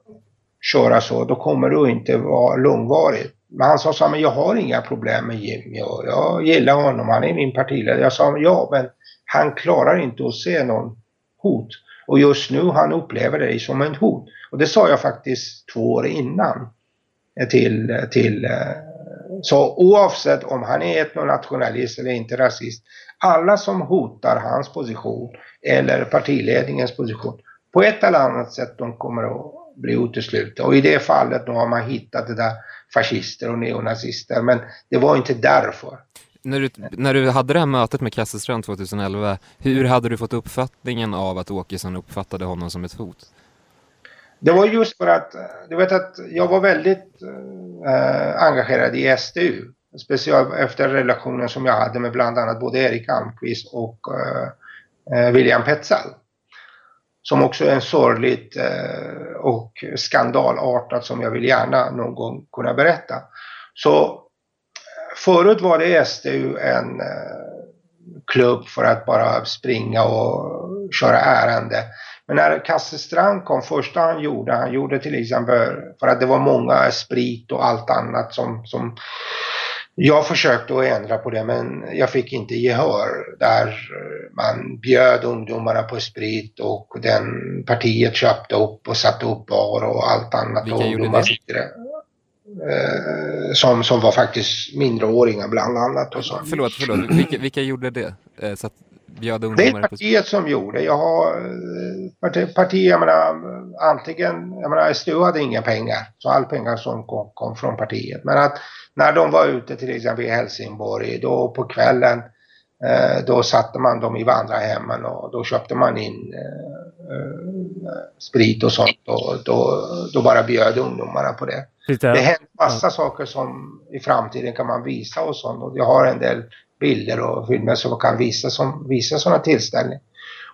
köra så då kommer du inte vara långvarigt. Men han sa så här, men jag har inga problem med Jimmy och jag gillar honom, han är min partiledare. Jag sa, ja men han klarar inte att se någon hot. Och just nu han upplever dig som ett hot. Och det sa jag faktiskt två år innan till, till eh, så oavsett om han är etnonationalist eller inte rasist, alla som hotar hans position eller partiledningens position, på ett eller annat sätt de kommer att bli uteslutna. Och i det fallet då har man hittat det där fascister och neonazister, men det var inte därför.
När du, när du hade det här mötet med Kasselstrand 2011, hur hade du fått uppfattningen av att Åkesson uppfattade honom som ett hot?
Det var just för att, du vet att jag var väldigt eh, engagerad i SDU. Speciellt efter relationen som jag hade med bland annat både Erik Almqvist och eh, eh William Petzal. Som också är en sorgligt eh, och skandalartat som jag vill gärna någon gång kunna berätta. Så förut var det SDU en eh, klubb för att bara springa och köra ärende. Men när Kasselstrand kom, första han gjorde, han gjorde till exempel, för att det var många sprit och allt annat som, som jag försökte att ändra på det men jag fick inte gehör där man bjöd ungdomarna på sprit och den partiet köpte upp och satte upp bar och allt annat.
Vilka gjorde det?
Eh, som, som var faktiskt mindreåringar bland annat. Och så.
Förlåt, förlåt. Vilka, vilka gjorde det? Eh, så att bjöd
Det
ungdomar
är
på...
partiet som gjorde. Jag har eh, parti, parti, jag menar, antingen, jag menar SDU hade inga pengar, så all pengar som kom, kom från partiet. Men att när de var ute till exempel i Helsingborg, då på kvällen, eh, då satte man dem i vandrarhemmen och då köpte man in eh, sprit och sånt och då, då bara bjöd ungdomarna på det. Det händer massa saker som i framtiden kan man visa och sånt. Och jag har en del bilder och filmer som kan visa, som, visa sådana tillställningar.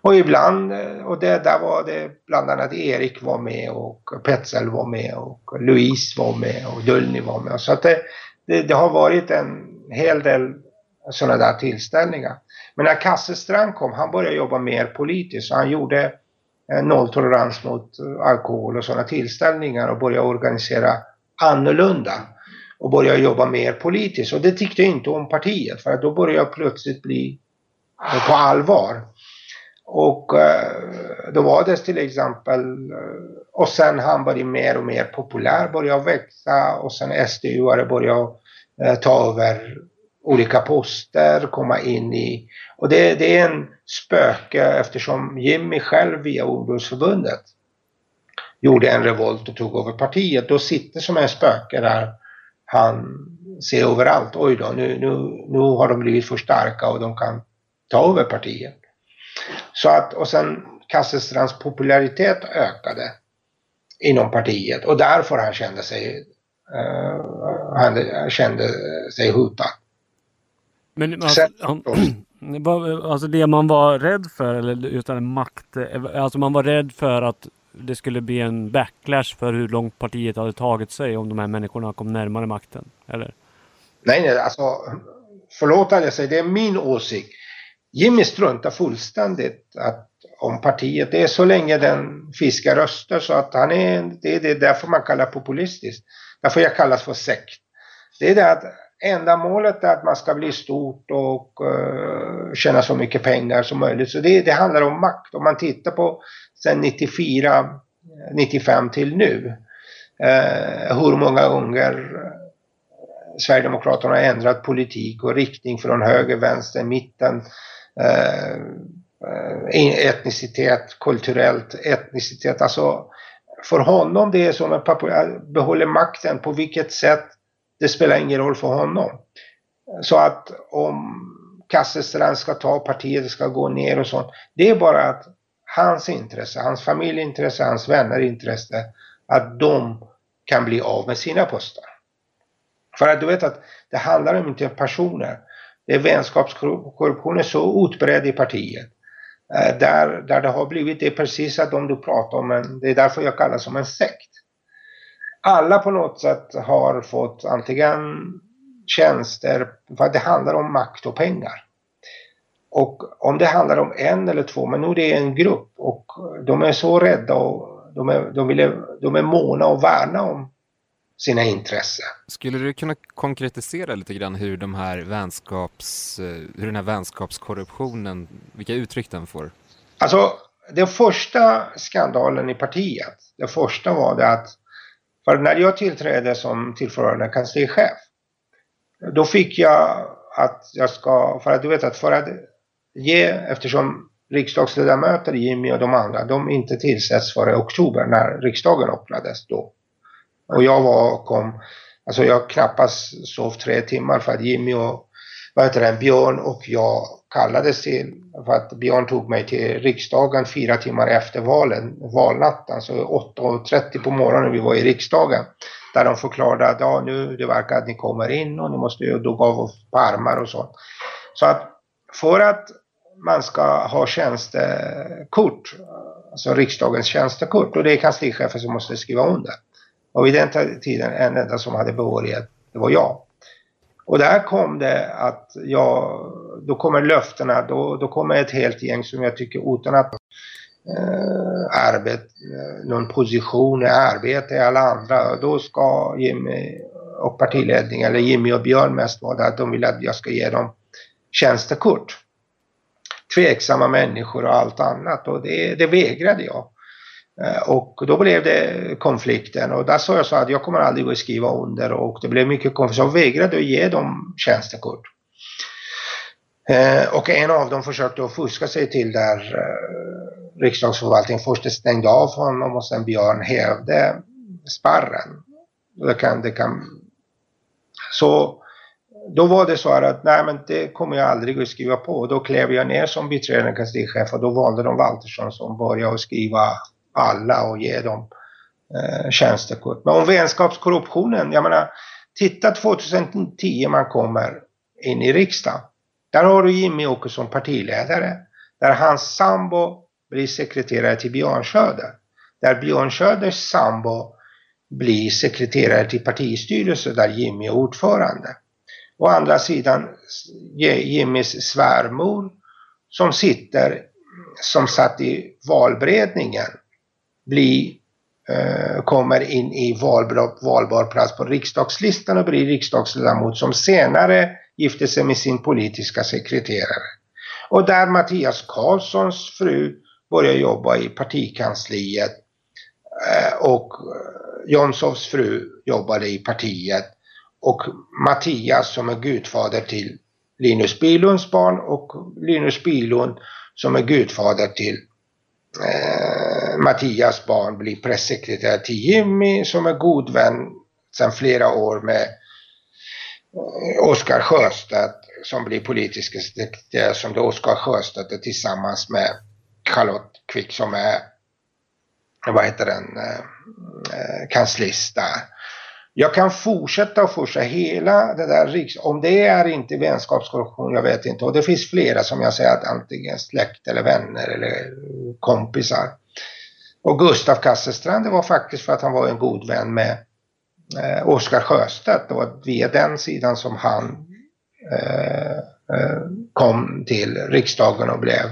Och ibland, eh, och det, där var det bland annat Erik var med och Petzel var med och Louise var med och Dullny var med. Så att det, det, det har varit en hel del sådana där tillställningar. Men när Kasselstrand kom, han började jobba mer politiskt. Så han gjorde eh, nolltolerans mot eh, alkohol och sådana tillställningar och började organisera annorlunda och började jobba mer politiskt. Och det tyckte jag inte om partiet för att då började jag plötsligt bli på allvar. Och eh, då var det till exempel, eh, och sen han började mer och mer populär, började växa och sen SDU-are började eh, ta över olika poster, komma in i, och det, det är en spöke eftersom Jimmy själv via ungdomsförbundet gjorde en revolt och tog över partiet. Då sitter som en spöke där han ser överallt. Oj då, nu, nu, nu har de blivit för starka och de kan ta över partiet. Så att, och sen Kasselstrands popularitet ökade inom partiet och därför han kände sig, uh, han kände sig hotad.
Men alltså,
Sen-
han, [clears throat] alltså det man var rädd för, eller utan makt, eh, alltså man var rädd för att det skulle bli en backlash för hur långt partiet hade tagit sig om de här människorna kom närmare makten. Eller?
Nej, nej, alltså förlåt att jag säger, det är min åsikt. Jimmy struntar fullständigt att, om partiet. Det är så länge den fiskar röster så att han är, det är det därför man kallar populistiskt. Därför jag kallas för sekt. Det är det att enda målet är att man ska bli stort och uh, tjäna så mycket pengar som möjligt. Så det, det handlar om makt. Om man tittar på sen 94, 95 till nu. Uh, hur många gånger eh, Sverigedemokraterna har ändrat politik och riktning från höger, vänster, mitten, Uh, etnicitet, kulturellt, etnicitet. Alltså för honom det är som att behålla makten på vilket sätt det spelar ingen roll för honom. Så att om Kasselstrand ska ta partiet, ska gå ner och sånt. Det är bara att hans intresse, hans familjeintresse, hans vänner intresse att de kan bli av med sina poster. För att du vet att det handlar om inte personer. Det är vänskapskorruption är så utbredd i partiet. Eh, där, där det har blivit det är precis att de du pratar om, det är därför jag kallar det som en sekt. Alla på något sätt har fått antingen tjänster, för det handlar om makt och pengar. Och om det handlar om en eller två, men nu det är en grupp och de är så rädda och de är, de vill, de är måna och värna om sina intressen.
Skulle du kunna konkretisera lite grann hur, de här vänskaps, hur den här vänskapskorruptionen, vilka uttryck den får?
Alltså, den första skandalen i partiet, det första var det att, för när jag tillträdde som tillförordnad kanslichef, då fick jag att jag ska, för att du vet att för att ge, eftersom riksdagsledamöter, Jimmy och de andra, de inte tillsätts före oktober när riksdagen öppnades då. Och jag var, kom, alltså jag knappast sov tre timmar för att Jimmy och, vad heter det, Björn och jag kallades till, för att Björn tog mig till riksdagen fyra timmar efter valen, valnatten, så 8.30 på morgonen vi var i riksdagen. Där de förklarade att ja, nu det verkar att ni kommer in och ni måste ju, då gav oss armar och sånt. Så att för att man ska ha tjänstekort, alltså riksdagens tjänstekort, och det är kanslichefen som måste skriva under. Och vid den tiden en enda som hade behörighet, det var jag. Och där kom det att jag, då kommer löftena, då, då kommer ett helt gäng som jag tycker utan att eh, arbete, eh, någon position i arbete i alla andra, då ska Jimmy och partiledningen, eller Jimmy och Björn mest var det att de vill att jag ska ge dem tjänstekort. Tveksamma människor och allt annat och det, det vägrade jag. Eh, och då blev det konflikten och där sa jag så att jag kommer aldrig att skriva under och det blev mycket konflikt. Så jag vägrade att ge dem tjänstekort. Eh, och en av dem försökte att fuska sig till där eh, riksdagsförvaltningen först stängde av honom och sen Björn hävde sparren. Det kan, det kan. Så då var det så här att nej men det kommer jag aldrig att skriva på. Då klev jag ner som biträdande kanslichef och då valde de Waltersson som började att skriva alla och ge dem eh, tjänstekort. Men om vänskapskorruptionen, jag menar titta 2010 man kommer in i riksdagen. Där har du Jimmy Åkesson partiledare. Där hans sambo blir sekreterare till Björn Söder. Där Björn Söders sambo blir sekreterare till partistyrelsen där Jimmy är ordförande. Å andra sidan Jimmys svärmor som sitter, som satt i valberedningen, blir, eh, kommer in i valbar, valbar plats på riksdagslistan och blir riksdagsledamot som senare gifte sig med sin politiska sekreterare. Och där Mattias Karlssons fru började jobba i partikansliet eh, och eh, Jonsovs fru jobbade i partiet och Mattias som är gudfader till Linus Bilunds barn och Linus Bilund som är gudfader till eh, Mattias barn blir pressekreterare till Jimmy som är god vän sedan flera år med Oskar Sjöstedt som blir politisk sekreterare som då Oskar Sjöstedt är tillsammans med Charlotte Quick som är vad heter den, eh, eh, kanslist där. Jag kan fortsätta och fortsätta hela det där riks... Om det är inte vänskapskorruption, jag vet inte. Och det finns flera som jag säger att antingen släkt eller vänner eller kompisar. Och Gustav Kasselstrand det var faktiskt för att han var en god vän med eh, Oskar Sjöstedt. Det var via den sidan som han eh, eh, kom till riksdagen och blev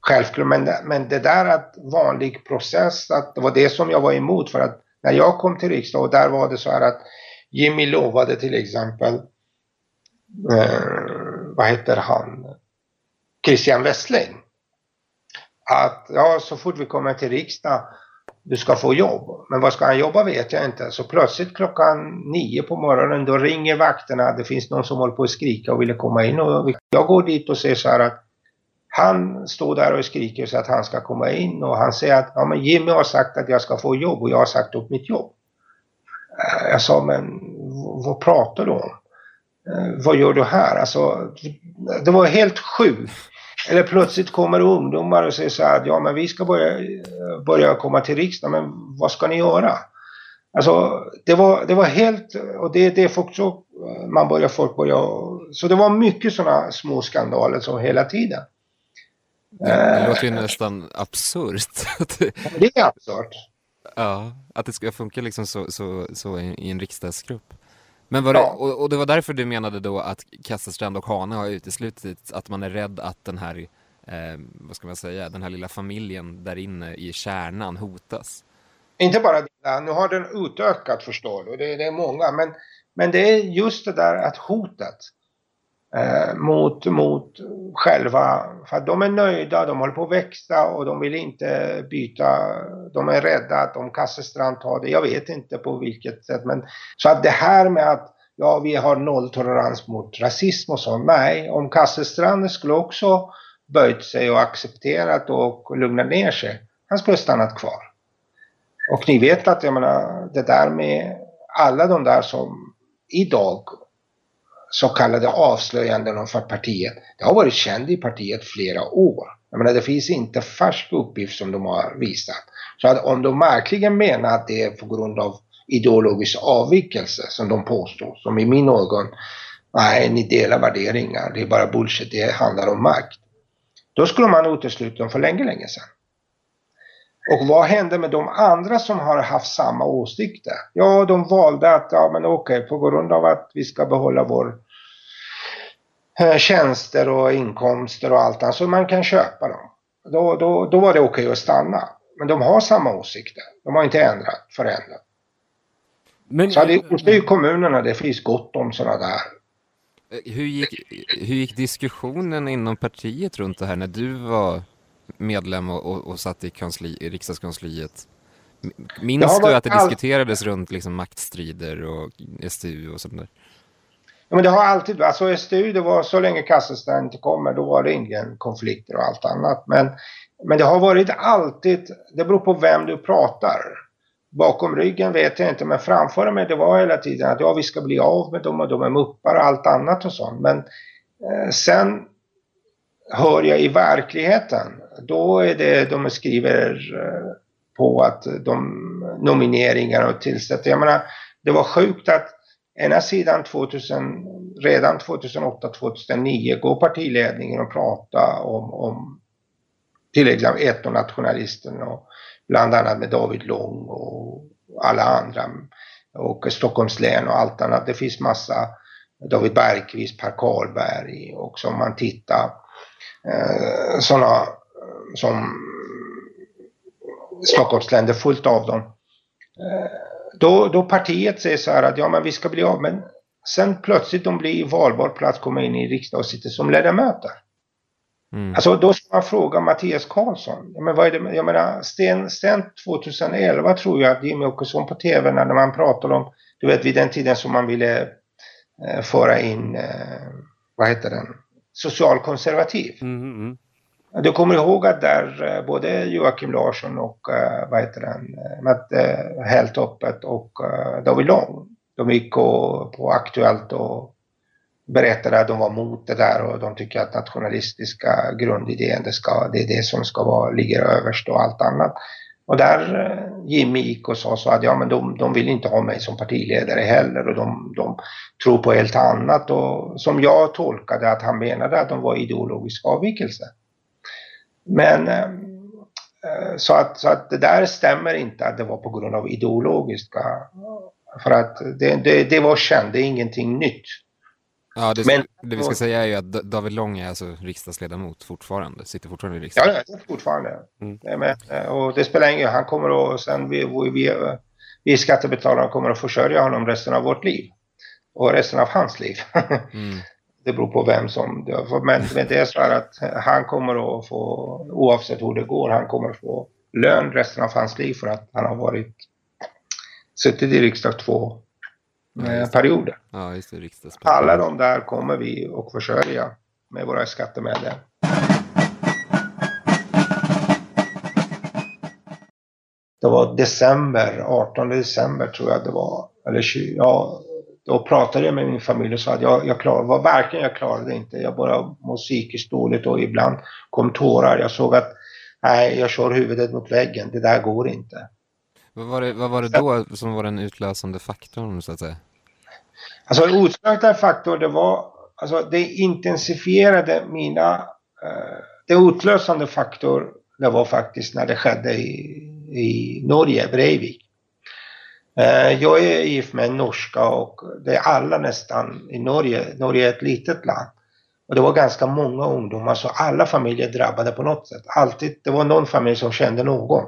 självklar. Men, men det där att vanlig process, att det var det som jag var emot för att när jag kom till riksdagen och där var det så här att Jimmy lovade till exempel, eh, vad heter han, Christian Westling. Att ja, så fort vi kommer till riksdagen, du ska få jobb. Men vad ska han jobba vet jag inte. Så plötsligt klockan nio på morgonen då ringer vakterna. Det finns någon som håller på att skrika och ville komma in. Och jag går dit och ser så här att han står där och skriker så att han ska komma in och han säger att ja, men Jimmy har sagt att jag ska få jobb och jag har sagt upp mitt jobb. Eh, jag sa men vad pratar du om? Eh, vad gör du här? Alltså, det var helt sjukt. Eller plötsligt kommer ungdomar och säger så här ja men vi ska börja, börja komma till riksdagen men vad ska ni göra? Alltså det var, det var helt, och det, det är också, man börjar, folk börja, så det var mycket sådana små skandaler som hela tiden.
Det, låter ju nästan absurt. [laughs]
det är absurt.
Ja, att det ska funka liksom så, så, så i en riksdagsgrupp. Men var det, ja. och, och, det var därför du menade då att Kasselstrand och Hane har uteslutit att man är rädd att den här, eh, vad ska man säga, den här lilla familjen där inne i kärnan hotas?
Inte bara det, nu har den utökat förstår du, det, det är många, men, men det är just det där att hotet eh, mot, mot själva, för att de är nöjda, de håller på att växa och de vill inte byta, de är rädda att om Kasselstrand tar det, jag vet inte på vilket sätt men så att det här med att ja vi har nolltolerans mot rasism och så, nej om Kasselstrand skulle också böjt sig och accepterat och lugnat ner sig, han skulle stannat kvar. Och ni vet att jag menar det där med alla de där som idag så kallade avslöjanden för partiet. Det har varit känd i partiet flera år. Jag menar, det finns inte färsk uppgift som de har visat. Så att om de verkligen menar att det är på grund av ideologisk avvikelse som de påstår, som i min ögon, nej ni delar värderingar, det är bara bullshit, det handlar om makt. Då skulle man utesluta dem för länge, länge sedan. Och vad hände med de andra som har haft samma åsikter? Ja, de valde att, ja men okej, på grund av att vi ska behålla vår eh, tjänster och inkomster och allt annat, så man kan köpa dem. Då, då, då var det okej att stanna. Men de har samma åsikter. De har inte ändrat, förändrat. Men, så det är ju kommunerna, det finns gott om sådana där.
Hur gick, hur gick diskussionen inom partiet runt det här när du var medlem och, och, och satt i, kansli, i riksdagskansliet. Minns du att det all... diskuterades runt liksom maktstrider och STU och sånt där?
Ja, men det har alltid alltså SDU, det var så länge Kasselstein inte kommer, då var det ingen konflikter och allt annat. Men, men det har varit alltid, det beror på vem du pratar. Bakom ryggen vet jag inte, men framför mig det var hela tiden att ja, vi ska bli av med dem och de är muppar och allt annat och sånt. Men eh, sen hör jag i verkligheten, då är det de skriver eh, på att de nomineringar och tillsätter. Jag menar, det var sjukt att ena sidan 2000, redan 2008-2009 går partiledningen och pratar om, om till exempel etnonationalisten och bland annat med David Lång och alla andra och Stockholms län och allt annat. Det finns massa David Bergqvist, Per Karlberg och om man tittar eh, sådana som Stockholms län, det är fullt av dem. Eh, då, då partiet säger så här att ja men vi ska bli av men sen plötsligt de blir i valbar plats kommer in i riksdagen och sitter som ledamöter. Mm. Alltså då ska man fråga Mattias Karlsson. Ja, men vad är det, jag menar, Sten, Sten 2011 tror jag att Jimmy Åkesson på TV när man pratade om, du vet vid den tiden som man ville eh, föra in, eh, vad heter den, socialkonservativ. Mm, mm. Du kommer ihåg att där eh, både Joakim Larsson och eh, vad heter den, eh, Matte öppet och David Lång, de gick och, på Aktuellt och berättade att de var mot det där och de tycker att nationalistiska grundidén, det, ska, det är det som ska vara, ligger överst och allt annat. Och där Jimmy gick och sa så att ja men de, de vill inte ha mig som partiledare heller och de, de tror på helt annat och som jag tolkade att han menade att de var ideologisk avvikelse. Men eh, eh, så att, så att det där stämmer inte att det var på grund av ideologiska för att det, det, det var känt, det är ingenting nytt.
Ja, det, men, det vi ska säga är ju att David Lång är alltså riksdagsledamot fortfarande, sitter fortfarande i riksdagen.
Ja, det fortfarande. Mm. Det med, och det spelar ingen han kommer att, sen vi, vi, vi skattebetalare kommer att försörja honom resten av vårt liv. Och resten av hans liv. [laughs] mm. Det beror på vem som, men, men det är så här att han kommer att få, oavsett hur det går, han kommer att få lön resten av hans liv för att han har varit, suttit i riksdag två ja, perioder.
Ja,
Alla de där kommer vi att försörja med våra skattemedel. Det var december, 18 december tror jag det var. Eller 20, ja, då pratade jag med min familj och sa att jag, jag klarade, var verkligen jag klarade inte. Jag bara mår psykiskt dåligt och ibland kom tårar. Jag såg att nej, jag kör huvudet mot väggen. Det där går inte.
Vad var det, vad var det då som var den utlösande faktorn så att säga?
Alltså utlösande faktor det var, alltså det intensifierade mina, eh, det utlösande faktor det var faktiskt när det skedde i, i Norge, Breivik. Eh, jag är gift med en norska och det är alla nästan i Norge, Norge är ett litet land. Och det var ganska många ungdomar så alla familjer drabbade på något sätt. Alltid, det var någon familj som kände någon.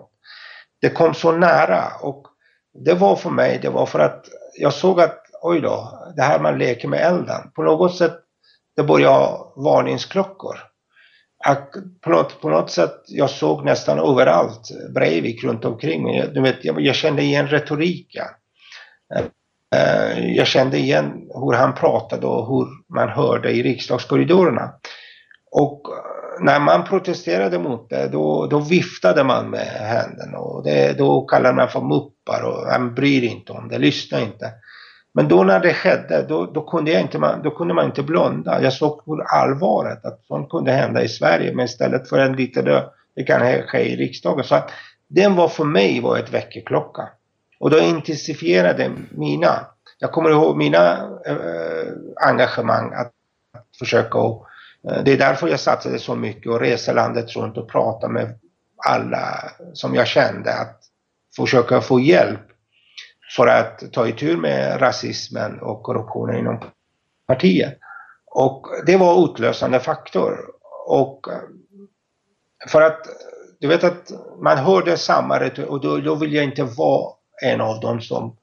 Det kom så nära och det var för mig, det var för att jag såg att oj då, det här man leker med elden. På något sätt, det började varningsklockor. På, något, på något sätt, jag såg nästan överallt Breivik runt omkring mig. Du vet, jag, jag kände igen retoriken. Eh, jag kände igen hur han pratade och hur man hörde i riksdagskorridorerna. Och eh, när man protesterade mot det, då, då viftade man med händerna och det, då kallade man för muppar och han bryr inte om det, lyssnar inte. Men då när det skedde, då, då, kunde, jag inte, då kunde man inte blunda. Jag såg på allvaret att sånt kunde hända i Sverige, men istället för en liten dö, det kan ske i riksdagen. Så att den var för mig var ett väckarklocka. Och då intensifierade mina, jag kommer ihåg mina eh, engagemang att, att försöka och eh, det är därför jag satsade så mycket och resa landet runt och prata med alla som jag kände att försöka få hjälp för att ta itu med rasismen och korruptionen inom partiet. Och det var utlösande faktor. Och eh, för att du vet att man hörde samma retorik och då, då vill jag inte vara en av dem som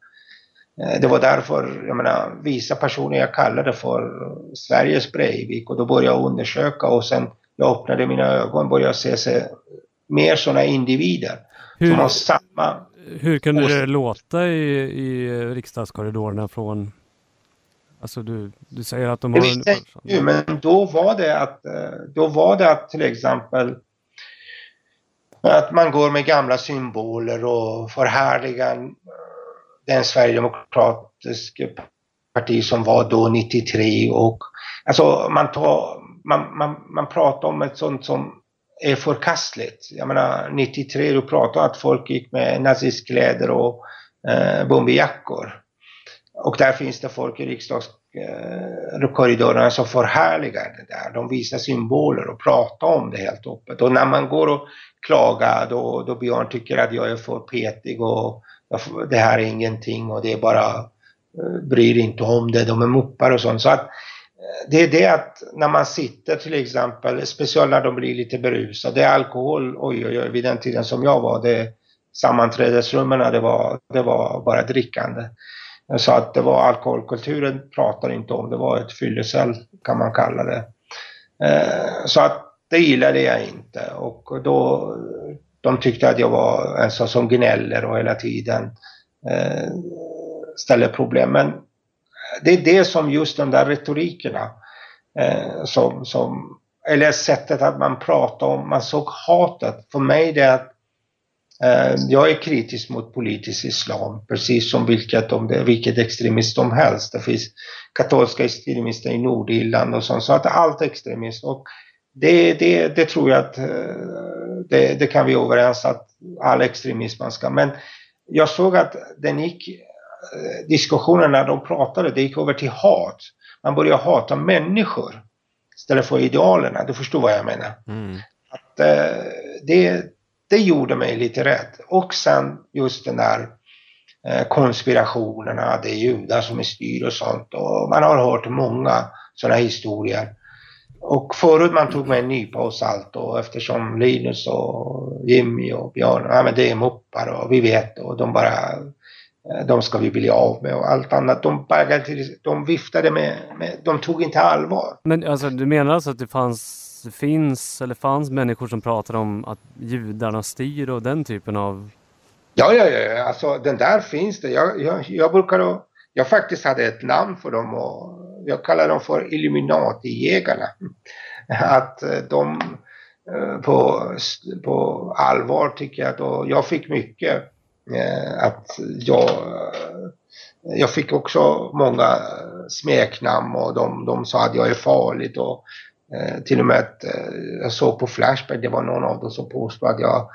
eh, det var därför, jag menar, vissa personer jag kallade för Sveriges Breivik och då började jag undersöka och sen jag öppnade mina ögon och började se sig mer sådana individer Hur? som har samma
hur kunde det låta i, i riksdagskorridorerna från Alltså du, du säger att de
Det
har...
jag ju, men då var det att, eh, då var det att till exempel att man går med gamla symboler och förhärligar eh, den sverigedemokratiska parti som var då 93 och alltså man tar, man, man, man pratar om ett sånt som är förkastligt. Jag menar 93 du pratade att folk gick med nazistkläder och eh, bomberjackor. Och där finns det folk i riksdagskorridorerna eh, som förhärligar det där. De visar symboler och pratar om det helt öppet. Och när man går och klagar då, då Björn tycker att jag är för petig och det här är ingenting och det är bara eh, bryr inte om det, de är muppar och sånt. Så att eh, det är det att när man sitter till exempel, speciellt när de blir lite berusade, det är alkohol, oj oj oj, vid den tiden som jag var, det sammanträdesrummen, det var, det var bara drickande. Så att det var alkoholkulturen pratar inte om, det var ett fyllecell kan man kalla det. Eh, så att det gillade jag inte och då de tyckte att jag var en sån som gnäller och hela tiden eh, ställer problem. Men det är det som just de där retorikerna eh, som, som, eller sättet att man pratar om, man såg hatet. För mig det är att Eh, jag är kritisk mot politisk islam, precis som vilket, om det, vilket extremist som helst. Det finns katolska extremister i Nordirland och sånt, så att allt är extremist. Och det, det, det tror jag att eh, det, det kan vi överens att all extremism man ska. Men jag såg att den gick, eh, diskussionen när de pratade, det gick över till hat. Man började hata människor istället för idealerna. Du förstår vad jag menar. Mm. Att, det, det gjorde mig lite rädd. Och sen just den där eh, konspirationerna, det är judar som är styr och sånt. Och man har hört många sådana historier. Och förut man tog med en nypa och salt och eftersom Linus och Jimmy och Björn, ja men det är muppar och vi vet och de bara, eh, de ska vi bli av med och allt annat. De, de viftade med, med, de tog inte allvar.
Men alltså du menar alltså att det fanns finns eller fanns människor som pratar om att judarna styr och den typen av...
Ja, ja, ja, alltså den där finns det. Jag, jag, jag brukar jag faktiskt hade ett namn för dem och jag kallar dem för Illuminati-jägarna. [laughs] Att eh, de eh, på, på allvar tycker jag att jag fick mycket. Eh, att jag, eh, jag fick också många smeknamn och de, de sa att jag är farlig och Eh, till och med att eh, jag såg på Flashback, det var någon av dem som påstod att jag,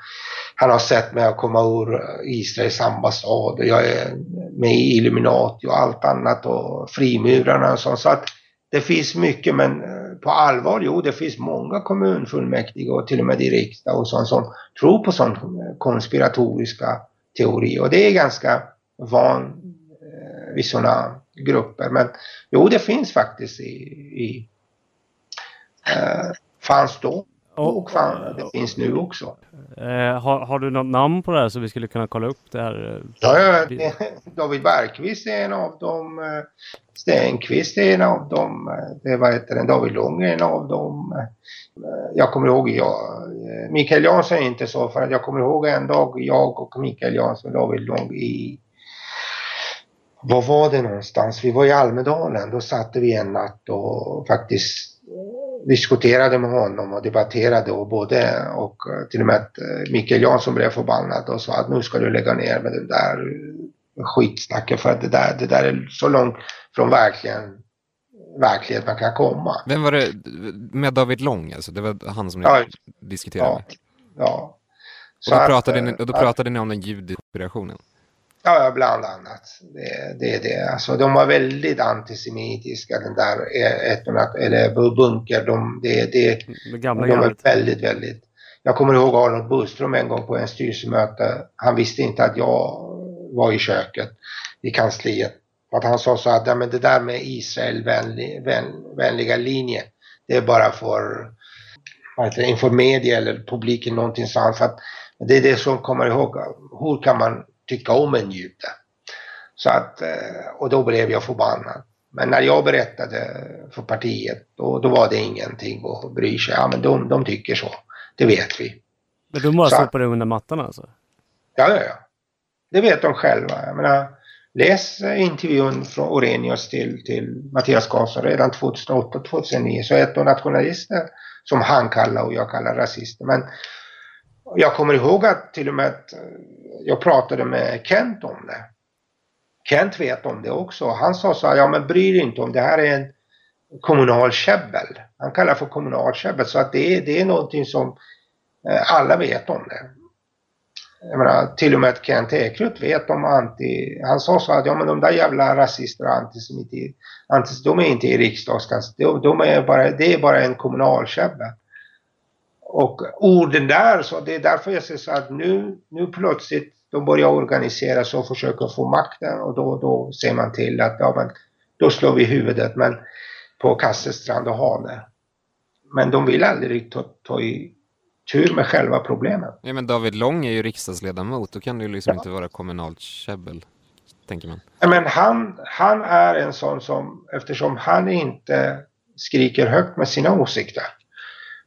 han har sett mig komma ur Israels ambassad och jag är med i Illuminati och allt annat och frimurarna och sånt. Så att det finns mycket men eh, på allvar, jo det finns många kommunfullmäktige och till och med i riksdag och sånt som tror på sånt konspiratoriska teori och det är ganska van eh, vid sådana grupper. Men jo, det finns faktiskt i, i eh, fanns då och fan, det finns nu också.
Eh, har, har, du något namn på det här så vi skulle kunna kolla upp det här?
Ja, ja David Bergqvist är en av dem. Eh, Stenqvist är en av dem. Eh, det var heter den, David Lång är en av dem. Eh, jag kommer ihåg, jag, Mikael Jansson är inte så för att jag kommer ihåg en dag jag och Mikael Jansson och David Lång i var var det någonstans? Vi var i Almedalen. Då satte vi en natt och faktiskt diskuterade med honom och debatterade och både och eh, till och med att eh, Mikael Jansson blev förbannad och sa att nu ska du lägga ner med det där skitsnacket för att det där, det där är så långt från verkligen verklighet man kan komma.
Vem var det med David Lång alltså? Det var han som ni ja, diskuterade
ja? Ja.
Så och då, pratade, att, ni, och då pratade ni om den judiska operationen?
Ja, bland annat. Det, det är det. Alltså, de var väldigt antisemitiska, den där ettorna, eller bunker. De, det, det, det gamla de är väldigt, väldigt... Jag kommer ihåg Arnold Buström en gång på en styrelsemöte. Han visste inte att jag var i köket i kansliet. Att han sa så att ja, men det där med Israel vänlig, vän, vänliga linje, det är bara för inför media eller publiken någonting sånt. För att det är det som kommer ihåg. Hur kan man tycka om en jude. Så att, eh, och då blev jag förbannad. Men när jag berättade för partiet, då, då var det ingenting att bry sig. Ja, men de, de tycker så. Det vet vi.
Men de bara sopar det under mattan alltså?
Ja, ja, ja. Det vet de själva. Jag menar, Läs intervjun från Orenius till, till Mattias Karlsson redan 2008-2009 så är det nationalister som han kallar och jag kallar rasister. Men jag kommer ihåg att till och med jag pratade med Kent om det. Kent vet om det också. Han sa så här, ja men bry dig inte om det här är en kommunal käbbel. Han kallar det för kommunal käbbel så att det, det är någonting som eh, alla vet om det. Jag menar, till och med Kent Ekeroth vet om anti... Han sa så att ja men de där jävla rasister och antisemiter, antis, de är inte i riksdagskansliet. De, de, är bara, det är bara en kommunal käbbel. Och orden där, så det är därför jag säger så att nu, nu plötsligt de börjar organisera sig och försöker få makten och då, då ser man till att ja, men, då slår vi huvudet men, på Kasselstrand och Hane. Men de vill aldrig ta, ta i tur med själva problemet.
Ja, men David Lång är ju riksdagsledamot, då kan det ju liksom ja. inte vara kommunalt käbbel, tänker man.
Ja, men han, han är en sån som, eftersom han inte skriker högt med sina åsikter,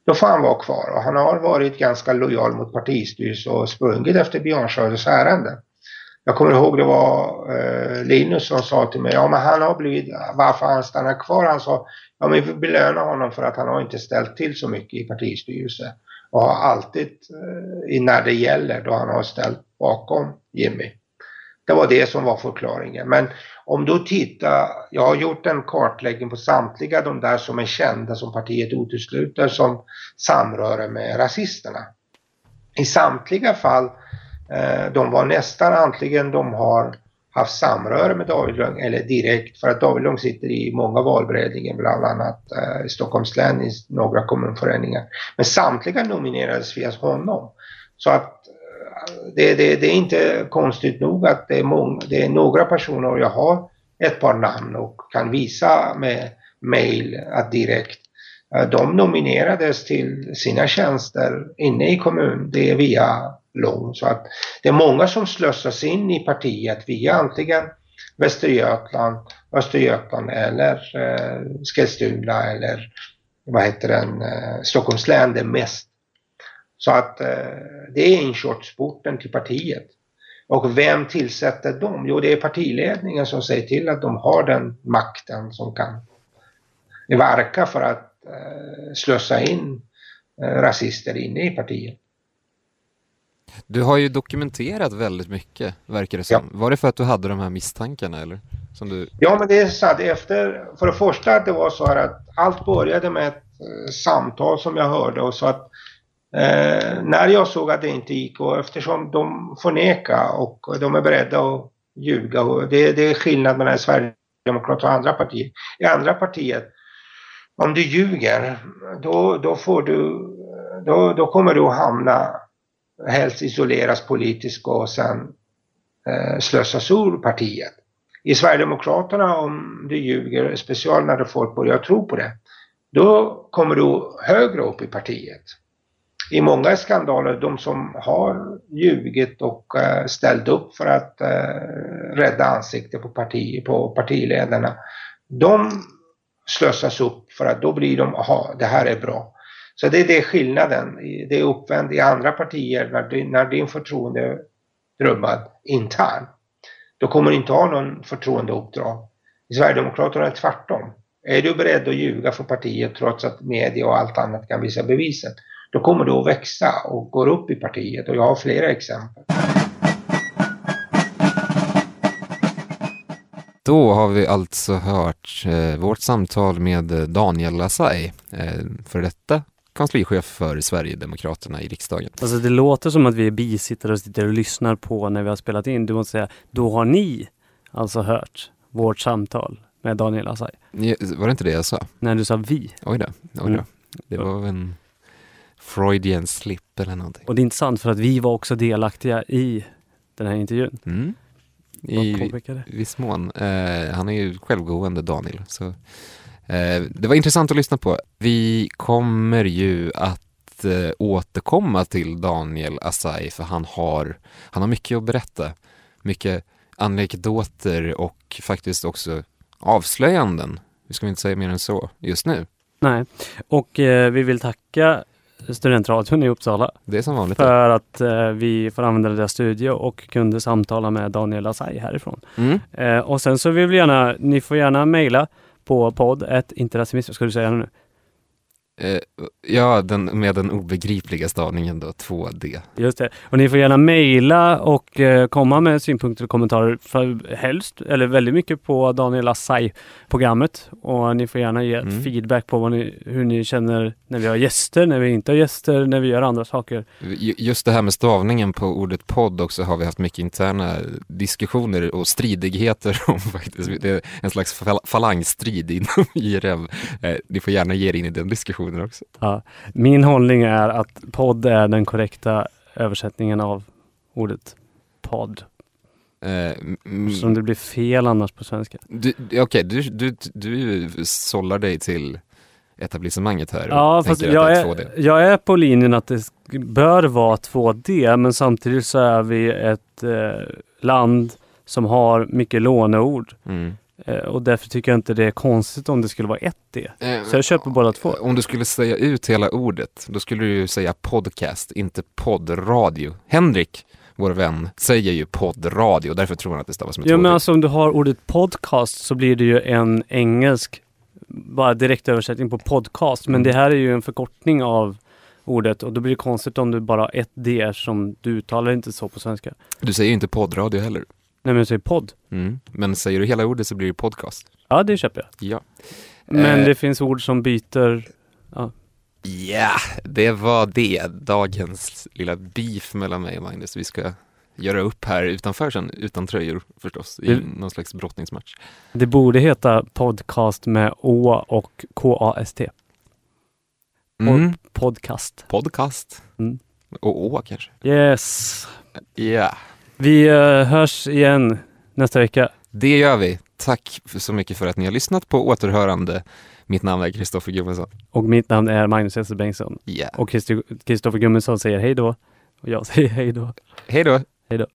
då får han vara kvar och han har varit ganska lojal mot partistyrelsen och sprungit efter Björn Söders ärende. Jag kommer ihåg det var eh, Linus som sa till mig, ja men han har blivit, varför han stannar kvar? Han sa, ja men vi belönar honom för att han har inte ställt till så mycket i partistyrelsen och har alltid, eh, när det gäller, då han har ställt bakom Jimmy. Det var det som var förklaringen. Men om du tittar, jag har gjort en kartläggning på samtliga de där som är kända som partiet utesluter som samröre med rasisterna. I samtliga fall, eh, de var nästan antingen de har haft samröre med David Lund eller direkt för att David Lund sitter i många valberedningar, bland annat eh, i Stockholms län i några kommunföreningar. Men samtliga nominerades via honom. Så att det, det, det, är inte konstigt nog att det är, många, det är några personer och jag har ett par namn och kan visa med mail att direkt eh, de nominerades till sina tjänster inne i kommun, det är via Lång. Så att det är många som slösas in i partiet via antingen Västergötland, Östergötland eller eh, Skellstuna eller vad heter den, eh, Stockholms län det mest så att eh, det är inkörsporten till partiet. Och vem tillsätter dem? Jo, det är partiledningen som säger till att de har den makten som kan verka för att eh, slösa in eh, rasister inne i partiet.
Du har ju dokumenterat väldigt mycket, verkar det som. Ja. Var det för att du hade de här misstankarna eller? Som du...
Ja, men det är så att efter, för det första det var så här att allt började med ett eh, samtal som jag hörde och så att Eh, när jag såg att det inte gick och eftersom de förnekar och de är beredda att ljuga och det, det är skillnad mellan Sverigedemokraterna och andra partier. I andra partiet, om du ljuger, då, då får du, då, då kommer du att hamna, helst isoleras politiskt och sen eh, slösas ur partiet. I Sverigedemokraterna, om du ljuger, speciellt när folk börjar tro på det, då kommer du högre upp i partiet i många skandaler, de som har ljugit och eh, ställt upp för att eh, rädda ansiktet på, parti, på partiledarna, de slösas upp för att då blir de, aha, det här är bra. Så det är det skillnaden. Det är uppvänt i andra partier när, din, när din förtroende är rubbad internt. Då kommer du inte ha någon förtroendeuppdrag. I Sverigedemokraterna är det tvärtom. Är du beredd att ljuga för partiet trots att media och allt annat kan visa bevisen, då kommer du att växa och går upp i partiet och jag har flera exempel.
Då har vi alltså hört eh, vårt samtal med Daniel Lassay, eh, för detta kanslichef för Sverigedemokraterna i riksdagen.
Alltså det låter som att vi är bisittare och sitter och lyssnar på när vi har spelat in. Du måste säga, då har ni alltså hört vårt samtal med Daniel Lassay.
Var det inte det jag sa?
Nej, du sa vi.
Oj då. Oj då. Mm. Det var en Freudian slip eller någonting.
Och det är intressant för att vi var också delaktiga i den här intervjun.
Mm. I viss mån. Eh, han är ju självgående Daniel. Så, eh, det var intressant att lyssna på. Vi kommer ju att eh, återkomma till Daniel Asai för han har, han har mycket att berätta. Mycket anekdoter och faktiskt också avslöjanden. Vi ska inte säga mer än så just nu.
Nej, och eh, vi vill tacka studentradion i Uppsala.
Det är som vanligt.
För att eh, vi får använda deras studio och kunde samtala med Daniel Asai härifrån.
Mm.
Eh, och sen så vill vi gärna, ni får gärna mejla på podd ett interracimism, ska du säga nu?
Eh, ja, den, med den obegripliga stavningen då, 2D.
Just det. Och ni får gärna mejla och eh, komma med synpunkter och kommentarer för helst, eller väldigt mycket på Daniel Assay-programmet. Och ni får gärna ge
Mm.
feedback på ni, hur ni känner när vi har gäster, när vi inte har gäster, när vi gör andra saker.
Ju- Just det här med stavningen på ordet podd också har vi haft mycket interna diskussioner och stridigheter om [laughs] faktiskt. Det är en slags fal- falangstrid inom [laughs] IRM. Eh, Ni får gärna ge er in i den diskussionen också.
Ja. Min hållning är att podd är den korrekta översättningen av ordet podd.
Eh,
Som det blir fel annars på svenska.
Okej, du, du, du sållar dig till etablissemanget här
Ja, fast jag
är
är,
2D.
jag är på linjen att det bör vara 2D, men samtidigt så är vi ett eh, land som har mycket låneord.
Mm.
Eh, och därför tycker jag inte det är konstigt om det skulle vara 1D.
Eh,
Så jag köper båda två.
Om du skulle säga ut hela ordet, då skulle du ju säga podcast, inte poddradio. Henrik, vår vän, säger ju poddradio, därför tror han att det stavas med
Ja,
2D.
men alltså om du har ordet podcast så blir det ju en engelsk bara direktöversättning på podcast. Men
Mm.
det här är ju en förkortning av ordet och då blir det konstigt om du bara har ett D som du uttalar inte så på svenska.
Du säger ju inte poddradio heller.
Nej men jag säger podd.
Mm. Men säger du hela ordet så blir det podcast.
Ja, det köper jag.
Ja.
Men
Eh.
det finns ord som byter.
Ja, det var det. Dagens lilla beef mellan mig och Magnus. Vi ska göra upp här utanför sen, utan tröjor förstås, i
Det-
någon slags brottningsmatch.
Det borde heta podcast med Å och K-A-S-T.
Mm.
Podcast.
Podcast.
Mm.
Och å kanske.
Yes.
Ja,
Vi eh, hörs igen nästa vecka.
det gör vi. Tack så mycket för att ni har lyssnat på återhörande. Mitt namn är Kristoffer Gummesson.
Och mitt namn är Magnus Esse Bengtsson.
Ja.
Och Kristoffer Gummesson säger hej då. Och jag [laughs] säger hej då.
Hej då!
Hej då.